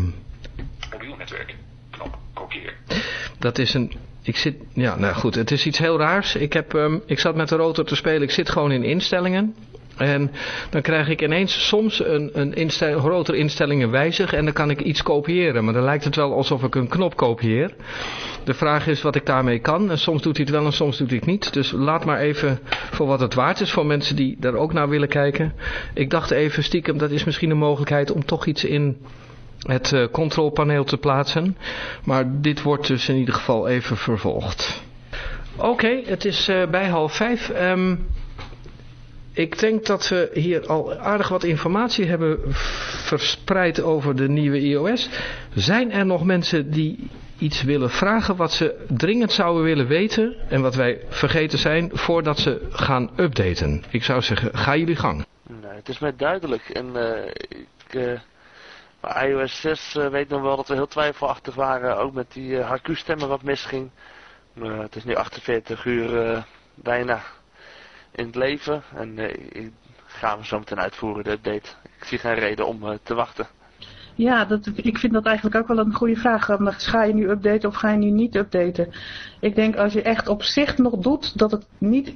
Mobiel netwerk. Knop. Kopieer. Dat is een... Ik zit... Ja, nou goed. Het is iets heel raars. Ik, heb, um, ik zat met de rotor te spelen. Ik zit gewoon in instellingen. En dan krijg ik ineens soms een, een grotere instellingen wijzig en dan kan ik iets kopiëren. Maar dan lijkt het wel alsof ik een knop kopieer. De vraag is wat ik daarmee kan. En soms doet hij het wel en soms doet hij het niet. Dus laat maar even voor wat het waard is voor mensen die daar ook naar willen kijken. Ik dacht even stiekem, dat is misschien een mogelijkheid om toch iets in het uh, controlpaneel te plaatsen. Maar dit wordt dus in ieder geval even vervolgd. Oké, okay, het is uh, bij half vijf. Um, ik denk dat we hier al aardig wat informatie hebben verspreid over de nieuwe iOS. Zijn er nog mensen die iets willen vragen wat ze dringend zouden willen weten en wat wij vergeten zijn voordat ze gaan updaten? Ik zou zeggen, ga jullie gang. Nee, het is mij duidelijk en uh, ik... Bij iOS 6 uh, weet nog wel dat we heel twijfelachtig waren, ook met die HQ-stemmen wat misging. Het is nu 48 uur bijna in het leven. En uh, ik ga hem zo meteen uitvoeren, de update. Ik zie geen reden om te wachten. Ja, dat, ik vind dat eigenlijk ook wel een goede vraag. Ga je nu updaten of ga je nu niet updaten? Ik denk als je echt op zich nog doet, dat het niet,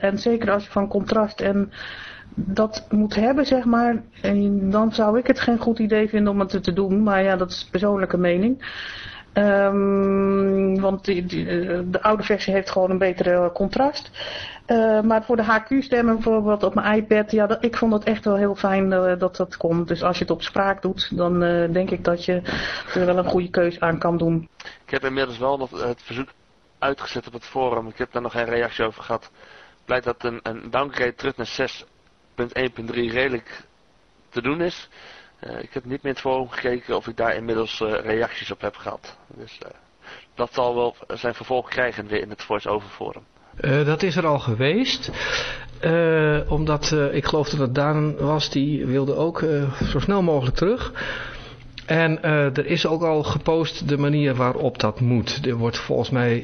en zeker als je van contrast en dat moet hebben, zeg maar, en dan zou ik het geen goed idee vinden om het te doen. Maar ja, dat is persoonlijke mening. Um, want die, de oude versie heeft gewoon een betere contrast. Uh, maar voor de HQ-stemmen bijvoorbeeld op mijn iPad, ja, ik vond het echt wel heel fijn uh, dat dat komt. Dus als je het op spraak doet, dan denk ik dat je er wel een goede keus aan kan doen. Ik heb inmiddels wel nog het verzoek uitgezet op het forum. Ik heb daar nog geen reactie over gehad. Blijkt dat een, een downgrade terug naar 6.1.3 redelijk te doen is. Uh, ik heb niet meer het forum gekeken of ik daar inmiddels uh, reacties op heb gehad. Dus uh, dat zal wel zijn vervolg krijgen weer in het voice-over forum. Dat is er al geweest. omdat ik geloof dat het Daan was, die wilde ook zo snel mogelijk terug. En er is ook al gepost de manier waarop dat moet. Er wordt volgens mij,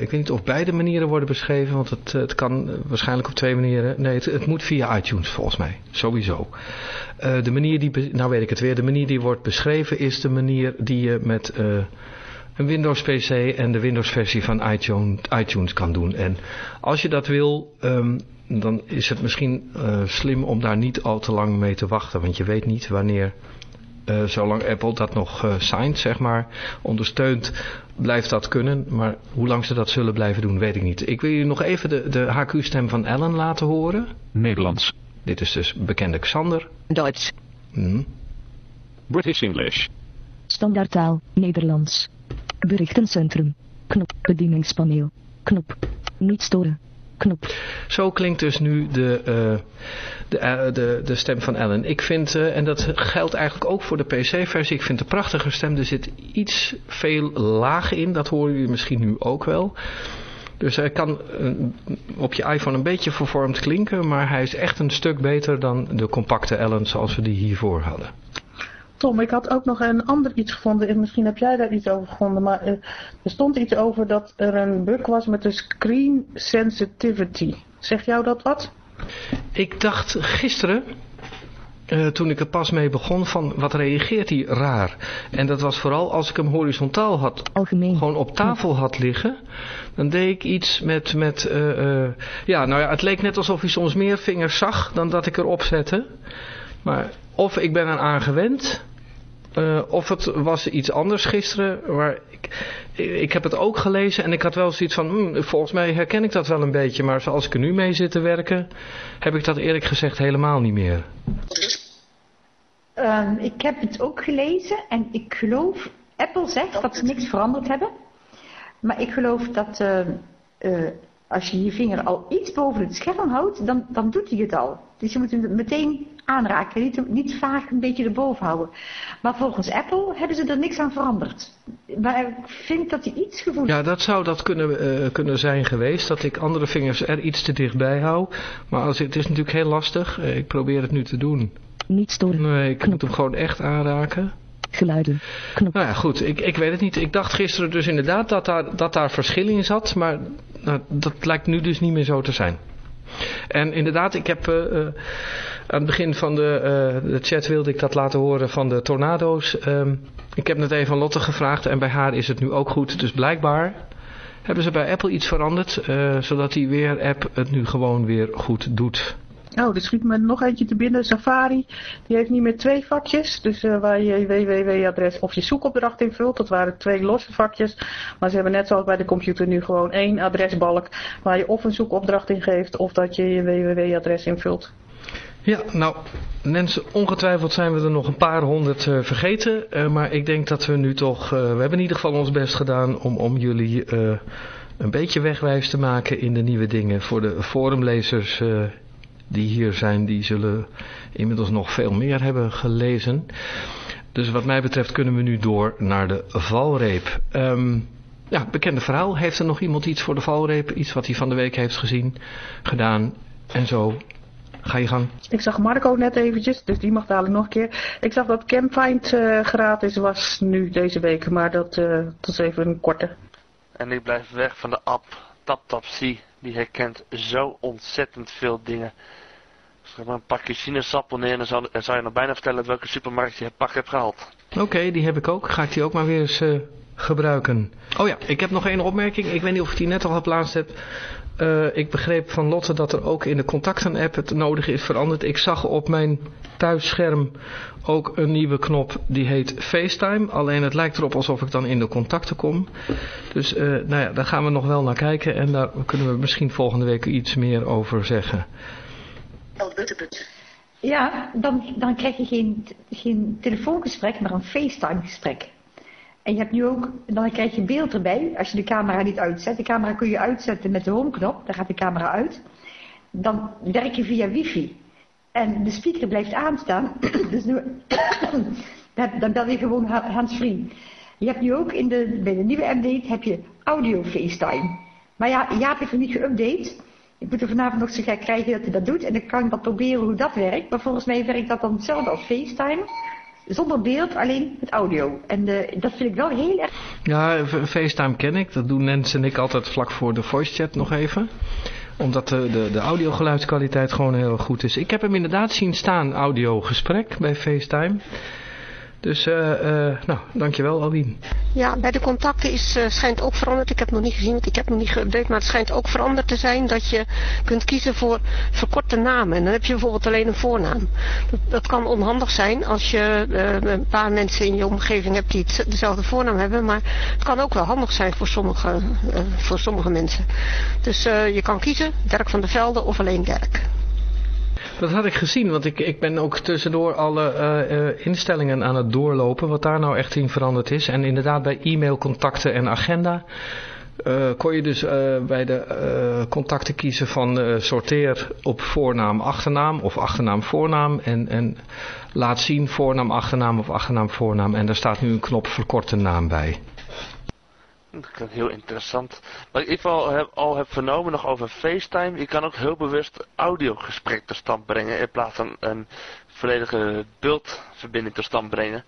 ik weet niet of beide manieren worden beschreven, want het, het kan waarschijnlijk op twee manieren. Nee, het, het moet via iTunes volgens mij, sowieso. Uh, de manier die, nou weet ik het weer, de manier die wordt beschreven is de manier die je met een Windows PC en de Windows versie van iTunes, iTunes kan doen. En als je dat wil, um, dan is het misschien slim om daar niet al te lang mee te wachten. Want je weet niet wanneer, uh, zolang Apple dat nog uh, signed, zeg maar, ondersteunt, blijft dat kunnen. Maar hoe lang ze dat zullen blijven doen, weet ik niet. Ik wil jullie nog even de, de HQ-stem van Ellen laten horen. Nederlands. Dit is dus bekende Xander. Duits. Hmm. British English. Standaardtaal, Nederlands. Berichtencentrum. Knop. Bedieningspaneel. Knop. Niet storen. Zo klinkt dus nu de, uh, de, uh, de, de stem van Ellen. Ik vind, uh, en dat geldt eigenlijk ook voor de PC-versie, ik vind de prachtige stem. Er zit iets veel lager in, dat horen jullie misschien nu ook wel. Dus hij kan op je iPhone een beetje vervormd klinken, maar hij is echt een stuk beter dan de compacte Ellen zoals we die hiervoor hadden. Tom, ik had ook nog een ander iets gevonden en misschien heb jij daar iets over gevonden, maar er stond iets over dat er een bug was met de screen sensitivity. Zegt jou dat wat? Ik dacht gisteren, uh, toen ik er pas mee begon, van wat reageert hij raar. En dat was vooral als ik hem horizontaal had, Algemeen. gewoon op tafel had liggen, dan deed ik iets met, met uh, uh, ja, nou ja, het leek net alsof hij soms meer vingers zag dan dat ik erop zette. Maar of ik ben eraan gewend, uh, of het was iets anders gisteren, maar ik, ik heb het ook gelezen en ik had wel zoiets van, hmm, volgens mij herken ik dat wel een beetje, maar zoals ik er nu mee zit te werken, heb ik dat eerlijk gezegd helemaal niet meer. Um, ik heb het ook gelezen en ik geloof, Apple zegt dat ze niks veranderd hebben, maar ik geloof dat uh, uh, Als je je vinger al iets boven het scherm houdt, dan, dan doet hij het al. Dus je moet hem meteen aanraken, niet, niet vaag een beetje erboven houden. Maar volgens Apple hebben ze er niks aan veranderd. Maar ik vind dat hij iets gevoelig Ja, dat zou dat kunnen, eh, kunnen zijn geweest, dat ik andere vingers er iets te dichtbij hou. Maar als, het is natuurlijk heel lastig, Eh, ik probeer het nu te doen. Niet storen. Nee, ik moet hem gewoon echt aanraken. Geluiden. Knop. Nou ja, goed, ik, ik weet het niet. Ik dacht gisteren dus inderdaad dat daar, dat daar verschil in zat, maar nou, dat lijkt nu dus niet meer zo te zijn. En inderdaad, ik heb eh, aan het begin van de, eh, de chat wilde ik dat laten horen van de tornado's. Ehm, ik heb net even aan Lotte gevraagd en bij haar is het nu ook goed. Dus blijkbaar hebben ze bij Apple iets veranderd, zodat die weer-app het nu gewoon weer goed doet. Oh, er schiet me nog eentje te binnen. Safari, die heeft niet meer twee vakjes. Dus eh, waar je www-adres of je zoekopdracht invult. Dat waren twee losse vakjes. Maar ze hebben net zoals bij de computer nu gewoon één adresbalk. Waar je of een zoekopdracht in geeft of dat je je www-adres invult. Ja, nou, mensen, ongetwijfeld zijn we er nog een paar honderd eh, vergeten. eh, maar ik denk dat we nu toch, we hebben in ieder geval ons best gedaan om, om jullie een beetje wegwijs te maken in de nieuwe dingen. Voor de forumlezers die hier zijn, die zullen inmiddels nog veel meer hebben gelezen. Dus wat mij betreft kunnen we nu door naar de valreep. Ehm, ja, bekende verhaal. Heeft er nog iemand iets voor de valreep? Iets wat hij van de week heeft gezien, gedaan en zo? Ga je gang. Ik zag Marco net eventjes, dus die mag dadelijk nog een keer. Ik zag dat Campfind eh, gratis was nu deze week, maar dat, eh, dat is even een korte. En ik blijf weg van de app TapTapC. Die herkent zo ontzettend veel dingen. Zeg maar een pakje sinaasappel neer en zou, je nog bijna vertellen welke supermarkt je het pak hebt gehaald. Oké, die heb ik ook. Ga ik die ook maar weer eens eh, gebruiken. Oh ja, ik heb nog één opmerking. Ik weet niet of ik die net al geplaatst heb. Eh, ik begreep van Lotte dat er ook in de contacten-app het nodig is veranderd. Ik zag op mijn thuisscherm ook een nieuwe knop die heet FaceTime. Alleen het lijkt erop alsof ik dan in de contacten kom. Dus eh, nou ja, daar gaan we nog wel naar kijken. En daar kunnen we misschien volgende week iets meer over zeggen. Ja, dan, dan krijg je geen, geen telefoongesprek, maar een FaceTime-gesprek. En je hebt nu ook, dan krijg je beeld erbij, als je de camera niet uitzet. De camera kun je uitzetten met de home-knop, dan gaat de camera uit. Dan werk je via wifi. En de speaker blijft aanstaan, dus nu, dan bel je gewoon ha- hands-free. Je hebt nu ook in de, bij de nieuwe update heb je audio FaceTime. Maar ja, Jaap heeft het niet geüpdate. Ik moet er vanavond nog zo gek krijgen dat hij dat doet. En dan kan ik dat proberen hoe dat werkt. Maar volgens mij werkt dat dan hetzelfde als FaceTime. Zonder beeld, alleen met audio. En eh, dat vind ik wel heel erg... Ja, FaceTime ken ik. Dat doen Nens en ik altijd vlak voor de voice chat nog even. Omdat de, de, de audiogeluidskwaliteit gewoon heel goed is. Ik heb hem inderdaad zien staan, audio-gesprek bij FaceTime. Dus, eh, eh, nou, dankjewel Alwien. Ja, bij de contacten is, eh, schijnt ook veranderd. Ik heb nog niet gezien, ik heb nog niet geüpdate. Maar het schijnt ook veranderd te zijn dat je kunt kiezen voor verkorte namen. En dan heb je bijvoorbeeld alleen een voornaam. Dat, dat kan onhandig zijn als je een paar mensen in je omgeving hebt die dezelfde voornaam hebben. Maar het kan ook wel handig zijn voor sommige, voor sommige mensen. Dus je kan kiezen, Dirk van der Velde of alleen Dirk. Dat had ik gezien, want ik, ik ben ook tussendoor alle eh, eh, instellingen aan het doorlopen, wat daar nou echt in veranderd is. En inderdaad bij e-mail, contacten en agenda eh, kon je dus bij de contacten kiezen van sorteer op voornaam, achternaam of achternaam, voornaam. En, en laat zien voornaam, achternaam of achternaam, voornaam. En daar staat nu een knop verkorte naam bij. Dat klinkt heel interessant. Wat ik in ieder geval heb, al heb vernomen nog over FaceTime. Je kan ook heel bewust audiogesprek tot stand brengen. In plaats van een volledige beeldverbinding tot stand brengen.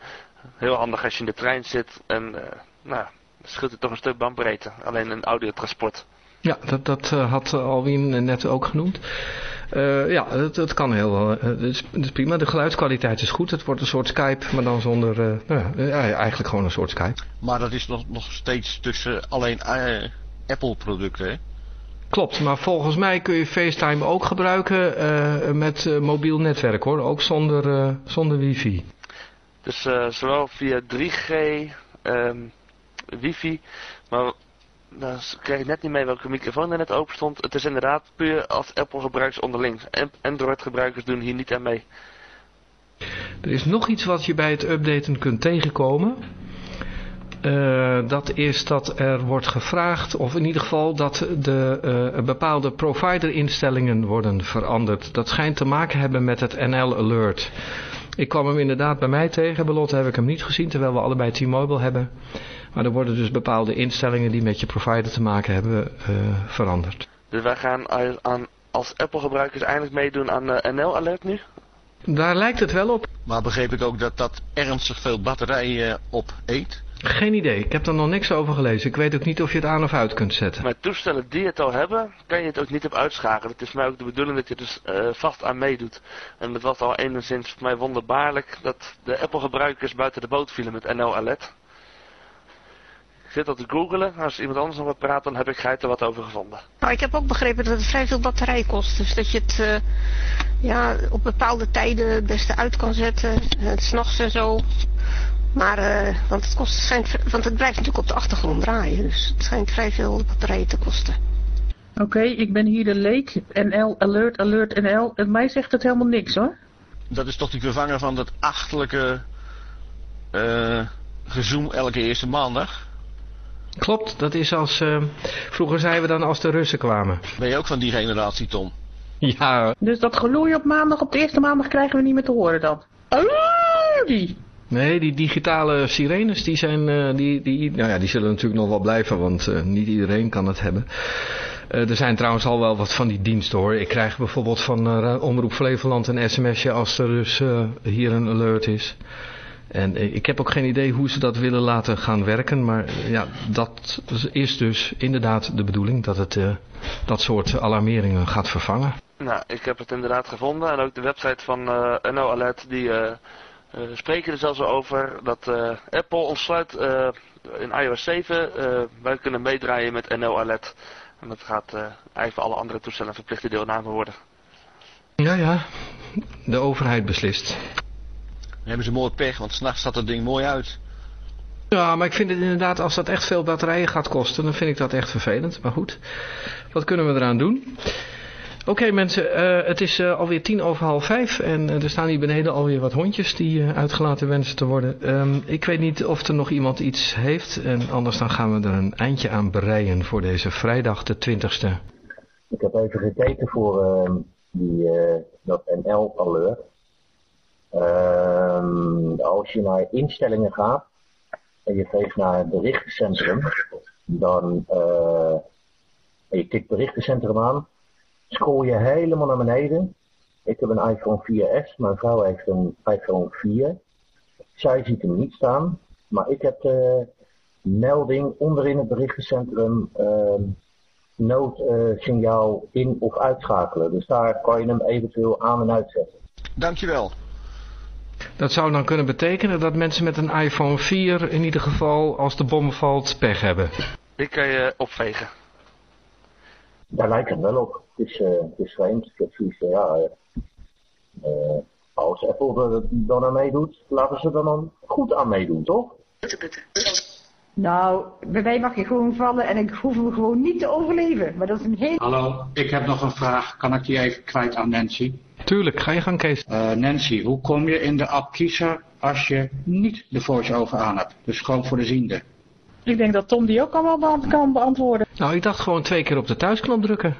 Heel handig als je in de trein zit. En eh, nou, scheelt het toch een stuk bandbreedte. Alleen een audiotransport. Ja, dat, dat eh, had Alwin net ook genoemd. Eh, ja, het, het kan heel wel. eh, Het is, prima. De geluidskwaliteit is goed. Het wordt een soort Skype, maar dan zonder... eh, nou ja, eigenlijk gewoon een soort Skype. Maar dat is nog, nog steeds tussen alleen eh, Apple producten, hè? Klopt, maar volgens mij kun je FaceTime ook gebruiken eh, met mobiel netwerk hoor. Ook zonder, eh, zonder wifi. Dus eh, zowel via 3G, ehm, wifi, maar dan kreeg ik net niet mee welke microfoon er net open stond. Het is inderdaad puur als Apple gebruikers onderling. Android gebruikers doen hier niet aan mee. Er is nog iets wat je bij het updaten kunt tegenkomen. Uh, dat is dat er wordt gevraagd, of in ieder geval dat de uh, bepaalde providerinstellingen worden veranderd. Dat schijnt te maken hebben met het NL Alert. Ik kwam hem inderdaad bij mij tegen, bij heb ik hem niet gezien, terwijl we allebei T-Mobile hebben. Maar er worden dus bepaalde instellingen die met je provider te maken hebben uh, veranderd. Dus wij gaan aan, als Apple gebruikers eindelijk meedoen aan NL Alert nu? Daar lijkt het wel op. Maar begreep ik ook dat dat ernstig veel batterijen op eet? Geen idee. Ik heb er nog niks over gelezen. Ik weet ook niet of je het aan of uit kunt zetten. Met toestellen die het al hebben, kan je het ook niet op uitschakelen. Het is mij ook de bedoeling dat je dus uh, vast aan meedoet. En het was al enigszins voor mij wonderbaarlijk dat de Apple gebruikers buiten de boot vielen met NL Alert. Ik zit dat te googelen. Als iemand anders nog wat praat, dan heb ik er wat over gevonden. Nou, ik heb ook begrepen dat het vrij veel batterij kost. Dus dat je het uh, ja, op bepaalde tijden het beste uit kan zetten. Het s'nachts en zo. Maar, uh, want, het kost, schijnt, want het blijft natuurlijk op de achtergrond draaien. Dus het schijnt vrij veel batterijen te kosten. Oké, okay, ik ben hier de leek. NL, alert, alert, NL. En mij zegt het helemaal niks hoor. Dat is toch die vervanger van dat achterlijke uh, gezoom elke eerste maandag? Klopt, dat is als... Uh, vroeger zeiden we dan als de Russen kwamen. Ben je ook van die generatie, Tom? Ja. Dus dat geloei op maandag, op de eerste maandag krijgen we niet meer te horen dan? Oh, die. Nee, die digitale sirenes, die zijn, uh, die, die, nou ja, die zullen natuurlijk nog wel blijven, want uh, niet iedereen kan het hebben. Uh, er zijn trouwens al wel wat van die diensten hoor. Ik krijg bijvoorbeeld van Omroep Flevoland een sms'je als er dus hier een alert is. En ik heb ook geen idee hoe ze dat willen laten gaan werken, maar ja, dat is dus inderdaad de bedoeling, dat het dat soort alarmeringen gaat vervangen. Nou, ik heb het inderdaad gevonden en ook de website van NO Alert die... Uh, spreken er zelfs over dat uh, Apple ontsluit uh, in iOS 7. wij kunnen meedraaien met NL Alert. En dat gaat even alle andere toestellen verplichte deelname worden. Ja, ja. De overheid beslist. Dan hebben ze mooi pech, want s'nachts staat het ding mooi uit. Ja, maar ik vind het inderdaad, als dat echt veel batterijen gaat kosten, dan vind ik dat echt vervelend. Maar goed, wat kunnen we eraan doen? Oké okay, mensen, uh, het is uh, alweer tien over half vijf en uh, er staan hier beneden alweer wat hondjes die uitgelaten wensen te worden. Um, ik weet niet of er nog iemand iets heeft en anders dan gaan we er een eindje aan bereiden voor deze vrijdag de 20ste. Ik heb even gekeken voor ehm, die, dat NL-alert. Um, als je naar instellingen gaat en je geeft naar het berichtencentrum, dan en je tikt berichtencentrum aan scroll je helemaal naar beneden. Ik heb een iPhone 4S, mijn vrouw heeft een iPhone 4. Zij ziet hem niet staan, maar ik heb de melding onderin het berichtencentrum uh, noodsignaal in of uitschakelen. Dus daar kan je hem eventueel aan en uitzetten. Dankjewel. Dat zou dan kunnen betekenen dat mensen met een iPhone 4 in ieder geval als de bom valt pech hebben. Ik kan je opvegen. Daar lijkt het wel op. Het is, uh, het is vreemd. Ik heb zoiets van, ja, uh, als Apple er dan aan meedoet, laten ze er dan goed aan meedoen, toch? Nou, bij mij mag je gewoon vallen en ik hoef hem gewoon niet te overleven. Maar dat is een heel... Hallo, ik heb nog een vraag. Kan ik die even kwijt aan Nancy? Tuurlijk, ga je gang Kees. Uh, Nancy, hoe kom je in de app kiezer als je niet de voice-over aan hebt? Dus gewoon voor de ziende. Ik denk dat Tom die ook allemaal kan beantwoorden. Nou, ik dacht gewoon twee keer op de thuisknop drukken.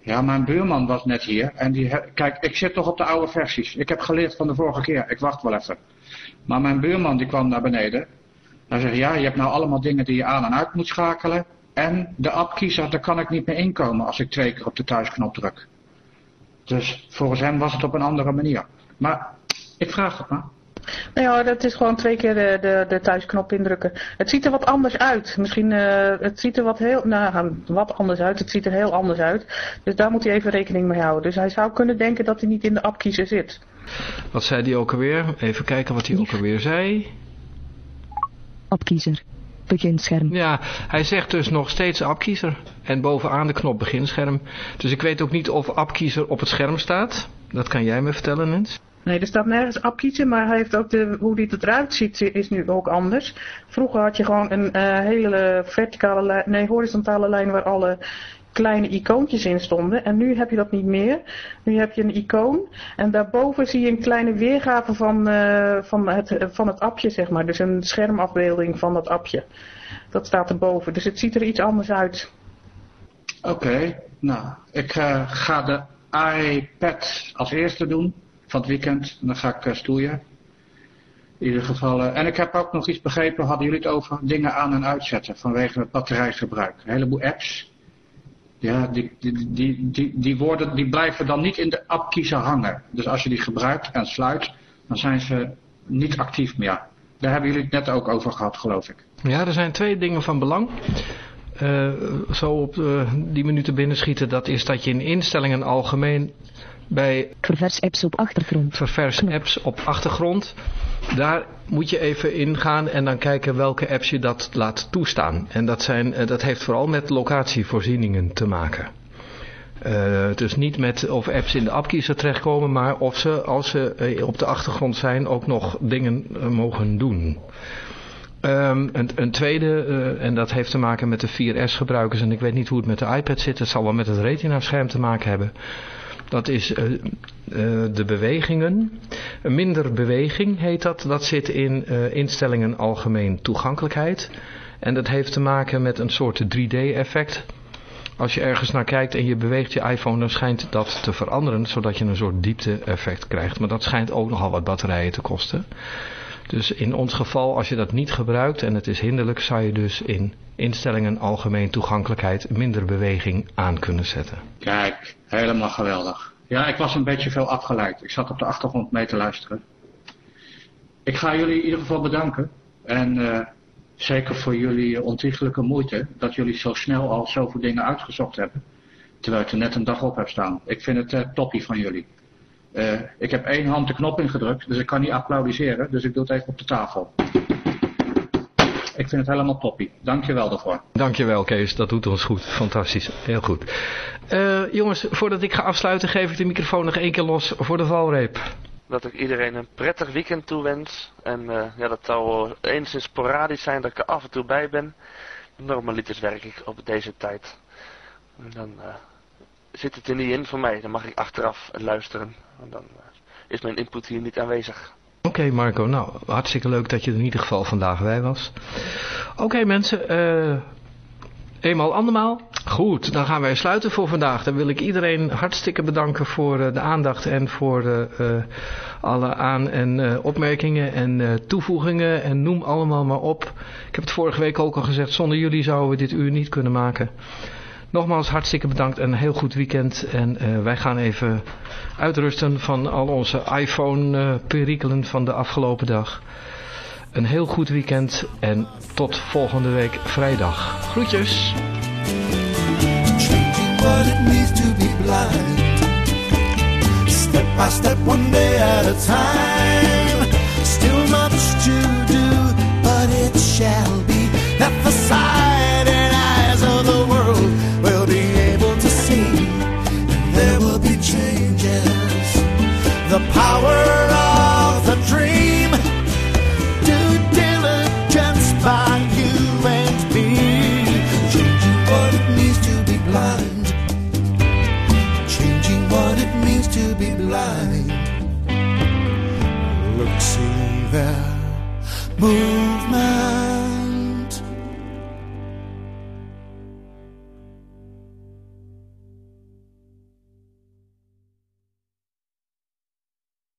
Ja, mijn buurman was net hier en die... Kijk, ik zit toch op de oude versies. Ik heb geleerd van de vorige keer. Ik wacht wel even. Maar mijn buurman die kwam naar beneden. Hij zegt, ja, je hebt nou allemaal dingen die je aan en uit moet schakelen. En de app kiezer, daar kan ik niet meer inkomen als ik twee keer op de thuisknop druk. Dus volgens hem was het op een andere manier. Maar ik vraag het maar. Nou ja, dat is gewoon twee keer de, de, de thuisknop indrukken. Het ziet er wat anders uit. Misschien, uh, het ziet er wat heel, nou, wat anders uit. Het ziet er heel anders uit. Dus daar moet hij even rekening mee houden. Dus hij zou kunnen denken dat hij niet in de appkiezer zit. Wat zei hij ook alweer? Even kijken wat hij ook alweer zei. Appkiezer. Beginscherm. Ja, hij zegt dus nog steeds appkiezer. En bovenaan de knop beginscherm. Dus ik weet ook niet of appkiezer op het scherm staat. Dat kan jij me vertellen, Nens? Nee, er staat nergens appkiezen, maar hij heeft ook de, hoe die eruit ziet is nu ook anders. Vroeger had je gewoon een eh, hele verticale lijn, nee, horizontale lijn waar alle kleine icoontjes in stonden. En nu heb je dat niet meer. Nu heb je een icoon en daarboven zie je een kleine weergave van, eh, van, het, van het appje, zeg maar. Dus een schermafbeelding van dat appje. Dat staat erboven. Dus het ziet er iets anders uit. Oké, nou, ik eh, ga de iPad als eerste doen van het weekend. En dan ga ik uh, stoeien. In ieder geval. en ik heb ook nog iets begrepen, hadden jullie het over dingen aan en uitzetten vanwege het batterijgebruik. Een heleboel apps. Ja, die, die, die, die, die, worden, die blijven dan niet in de appkiezer hangen. Dus als je die gebruikt en sluit, dan zijn ze niet actief meer. Daar hebben jullie het net ook over gehad, geloof ik. Ja, er zijn twee dingen van belang. Eh, zo op eh, die minuten binnenschieten, dat is dat je in instellingen algemeen bij Ververs apps op achtergrond. ververs apps op achtergrond, daar moet je even ingaan en dan kijken welke apps je dat laat toestaan. En dat, zijn, eh, dat heeft vooral met locatievoorzieningen te maken. Eh, dus niet met of apps in de appkiezer terechtkomen, maar of ze, als ze eh, op de achtergrond zijn, ook nog dingen mogen doen. Ehm, een, een tweede, en dat heeft te maken met de 4S gebruikers, en ik weet niet hoe het met de iPad zit, het zal wel met het retina scherm te maken hebben. Dat is eh, eh, de bewegingen. Minder beweging heet dat. Dat zit in eh, instellingen algemeen toegankelijkheid. En dat heeft te maken met een soort 3D-effect. Als je ergens naar kijkt en je beweegt je iPhone, dan schijnt dat te veranderen, zodat je een soort diepte-effect krijgt. Maar dat schijnt ook nogal wat batterijen te kosten. Dus in ons geval, als je dat niet gebruikt en het is hinderlijk, zou je dus in instellingen algemeen toegankelijkheid minder beweging aan kunnen zetten. Kijk, helemaal geweldig. Ja, ik was een beetje veel afgeleid. Ik zat op de achtergrond mee te luisteren. Ik ga jullie in ieder geval bedanken. En eh, zeker voor jullie ontiegelijke moeite dat jullie zo snel al zoveel dingen uitgezocht hebben. Terwijl ik er net een dag op heb staan. Ik vind het eh, toppie van jullie. Eh, ik heb één hand de knop ingedrukt, dus ik kan niet applaudisseren. Dus ik doe het even op de tafel. Ik vind het helemaal toppie. Dank je wel daarvoor. Dankjewel Kees, dat doet ons goed. Fantastisch, heel goed. Eh, jongens, voordat ik ga afsluiten geef ik de microfoon nog één keer los voor de valreep. Dat ik iedereen een prettig weekend toewens. En eh, ja, dat zal enigszins sporadisch zijn dat ik er af en toe bij ben. Normaliter werk ik op deze tijd. En dan eh, zit het er niet in voor mij. Dan mag ik achteraf luisteren. En dan eh, is mijn input hier niet aanwezig. Oké Marco, nou hartstikke leuk dat je er in ieder geval vandaag bij was. Oké mensen, eh, eenmaal andermaal. Goed, dan gaan wij sluiten voor vandaag. Dan wil ik iedereen hartstikke bedanken voor eh, de aandacht en voor alle aan- en opmerkingen en toevoegingen en noem allemaal maar op. Ik heb het vorige week ook al gezegd, zonder jullie zouden we dit uur niet kunnen maken. Nogmaals hartstikke bedankt en een heel goed weekend. En eh, wij gaan even uitrusten van al onze iPhone-perikelen van de afgelopen dag. Een heel goed weekend en tot volgende week vrijdag. Groetjes! Still much to do, but it shall be Move my